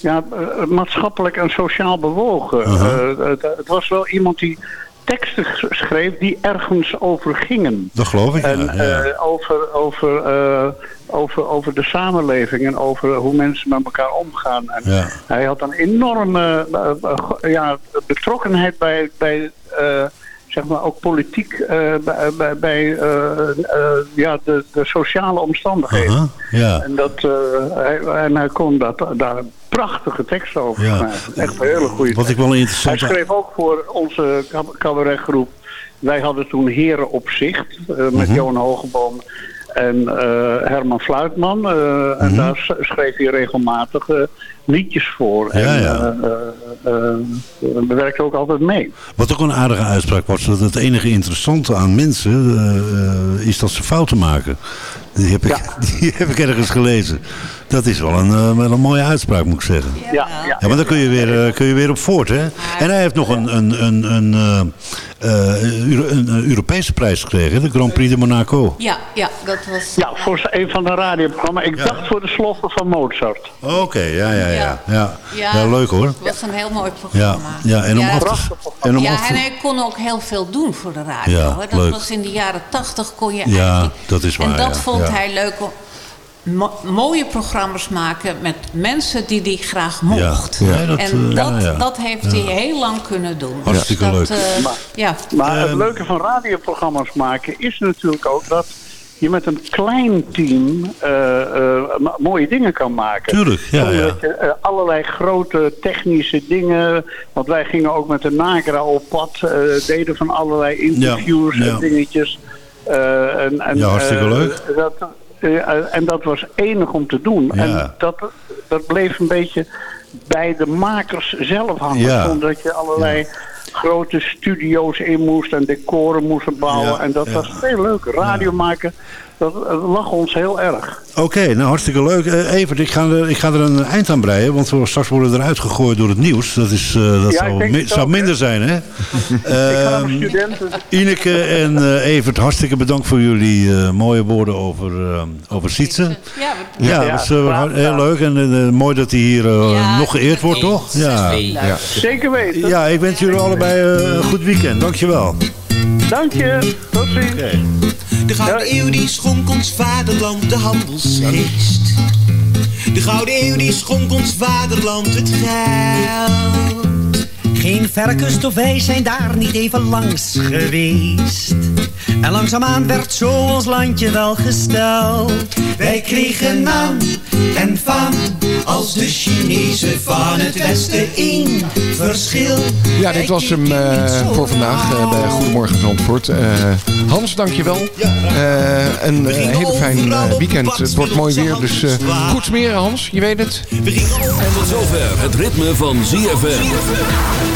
[SPEAKER 11] ja, maatschappelijk en sociaal bewogen.
[SPEAKER 5] Uh-huh.
[SPEAKER 11] Eh, het, het was wel iemand die teksten sch- schreef die ergens over gingen.
[SPEAKER 5] Dat geloof ik.
[SPEAKER 11] En
[SPEAKER 5] ja.
[SPEAKER 11] eh, over, over, eh, over, over de samenleving en over hoe mensen met elkaar omgaan. En
[SPEAKER 5] Ja.
[SPEAKER 11] Hij had een enorme eh, ja, betrokkenheid bij, bij zeg maar ook politiek, eh, bij, bij, eh, eh, ja, de, de sociale omstandigheden.
[SPEAKER 5] Ja.
[SPEAKER 11] En, dat, hij, en hij kon dat, daar prachtige teksten over
[SPEAKER 5] Ja.
[SPEAKER 11] Echt een hele goede
[SPEAKER 5] Wat ik wel interessant...
[SPEAKER 11] hij schreef ook voor onze cab- cabaretgroep. Wij hadden toen Heren op Zicht met
[SPEAKER 5] Mhm.
[SPEAKER 11] Johan Hogeboom en eh, Herman Fluitman. eh, En
[SPEAKER 5] Mhm.
[SPEAKER 11] daar schreef hij regelmatig eh, liedjes voor.
[SPEAKER 5] Ja,
[SPEAKER 11] en
[SPEAKER 5] ja.
[SPEAKER 11] we werkten ook altijd mee.
[SPEAKER 5] Wat ook een aardige uitspraak was, dat het enige interessante aan mensen is dat ze fouten maken. Die heb, ik, die heb ik ergens gelezen. Dat is wel een, eh, wel een mooie uitspraak, moet ik zeggen.
[SPEAKER 11] Ja, ja.
[SPEAKER 5] Ja, maar dan kun je weer, eh, kun je weer op voort, hè? En hij heeft nog een, een, een, een, eh, eh, een, eh, Europese prijs gekregen, de Grand Prix de Monaco.
[SPEAKER 12] Ja, ja, dat was...
[SPEAKER 11] Ja, voor een van de radioprogramma's. Ik dacht voor de sloffen van Mozart.
[SPEAKER 5] Oké, ja, ja, ja, ja.
[SPEAKER 12] Ja,
[SPEAKER 5] Ja, leuk hoor.
[SPEAKER 12] Het was een heel mooi
[SPEAKER 5] Ja,
[SPEAKER 12] programma.
[SPEAKER 5] ja en om af te... En om
[SPEAKER 12] ja, en hij kon ook heel veel doen voor de radio.
[SPEAKER 5] Ja.
[SPEAKER 12] Dat
[SPEAKER 5] leuk.
[SPEAKER 12] was in de jaren tachtig kon je
[SPEAKER 5] Ja,
[SPEAKER 12] eigenlijk...
[SPEAKER 5] dat is waar,
[SPEAKER 12] En dat
[SPEAKER 5] ja,
[SPEAKER 12] vond
[SPEAKER 5] ja.
[SPEAKER 12] hij leuk om mo- mooie programma's maken met mensen die hij graag mocht.
[SPEAKER 5] Ja, ja, dat,
[SPEAKER 12] en
[SPEAKER 5] eh,
[SPEAKER 12] dat,
[SPEAKER 5] ja, ja.
[SPEAKER 12] dat heeft
[SPEAKER 5] Ja.
[SPEAKER 12] hij heel lang kunnen doen.
[SPEAKER 5] Hartstikke
[SPEAKER 12] Dus dat,
[SPEAKER 5] leuk.
[SPEAKER 12] eh,
[SPEAKER 11] Maar-
[SPEAKER 12] ja.
[SPEAKER 11] Maar het
[SPEAKER 5] Ehm,
[SPEAKER 11] leuke van radioprogramma's maken is natuurlijk ook dat je met een klein team eh, eh, mooie dingen kan maken.
[SPEAKER 5] Tuurlijk, ja,
[SPEAKER 11] je, allerlei grote technische dingen. Want wij gingen ook met de Nagra op pad, eh, deden van allerlei interviews
[SPEAKER 5] Ja, ja.
[SPEAKER 11] en dingetjes. Eh, en, en,
[SPEAKER 5] Ja, hartstikke leuk.
[SPEAKER 11] Dat, eh, en dat was enig om te doen.
[SPEAKER 5] Ja.
[SPEAKER 11] En dat, dat bleef een beetje bij de makers zelf hangen.
[SPEAKER 5] Ja.
[SPEAKER 11] Zonder dat je allerlei grote studio's in moest en decoren moest bouwen. En dat was veel leuker. Radio maken, dat, dat lag ons heel erg.
[SPEAKER 5] Oké, nou hartstikke leuk. Eh Evert, ik ga, er, ik ga er een eind aan breien, want we straks worden eruit gegooid door het nieuws. Dat, is, eh, dat
[SPEAKER 11] Ja,
[SPEAKER 5] zou, mi-
[SPEAKER 11] het
[SPEAKER 5] zou
[SPEAKER 11] ook,
[SPEAKER 5] minder
[SPEAKER 11] hè.
[SPEAKER 5] zijn, hè?
[SPEAKER 11] ik ga
[SPEAKER 5] Ehm,
[SPEAKER 11] naar studenten.
[SPEAKER 5] Ineke en eh, Evert, hartstikke bedankt voor jullie eh, mooie woorden over, eh over Sietse.
[SPEAKER 12] Ja, we-
[SPEAKER 5] Ja,
[SPEAKER 11] Ja,
[SPEAKER 5] dat is eh, heel leuk en eh, mooi dat hij hier eh,
[SPEAKER 12] Ja,
[SPEAKER 5] nog geëerd wordt, toch? Ja.
[SPEAKER 6] Ja.
[SPEAKER 11] Zeker weten.
[SPEAKER 5] ja, ik wens jullie allebei eh, een goed weekend. Dankjewel.
[SPEAKER 11] Dank je. Tot ziens.
[SPEAKER 5] Oké.
[SPEAKER 8] De Gouden Eeuw die schonk ons vaderland de handelsgeest. De Gouden Eeuw die schonk ons vaderland het geld.
[SPEAKER 13] Geen verkust of wij zijn daar niet even langs geweest. En langzaamaan werd zo ons landje wel gesteld.
[SPEAKER 10] Wij kregen naam en faam als de Chinezen van het Westen in verschil.
[SPEAKER 6] Ja, dit was hem eh, voor vandaag eh, bij Goedemorgen Zandvoort. Eh, Hans, dankjewel. Eh een eh, hele fijn weekend. Het wordt mooi weer, dus eh, goed smeren Hans, je weet het.
[SPEAKER 2] En tot zover het ritme van ZFM.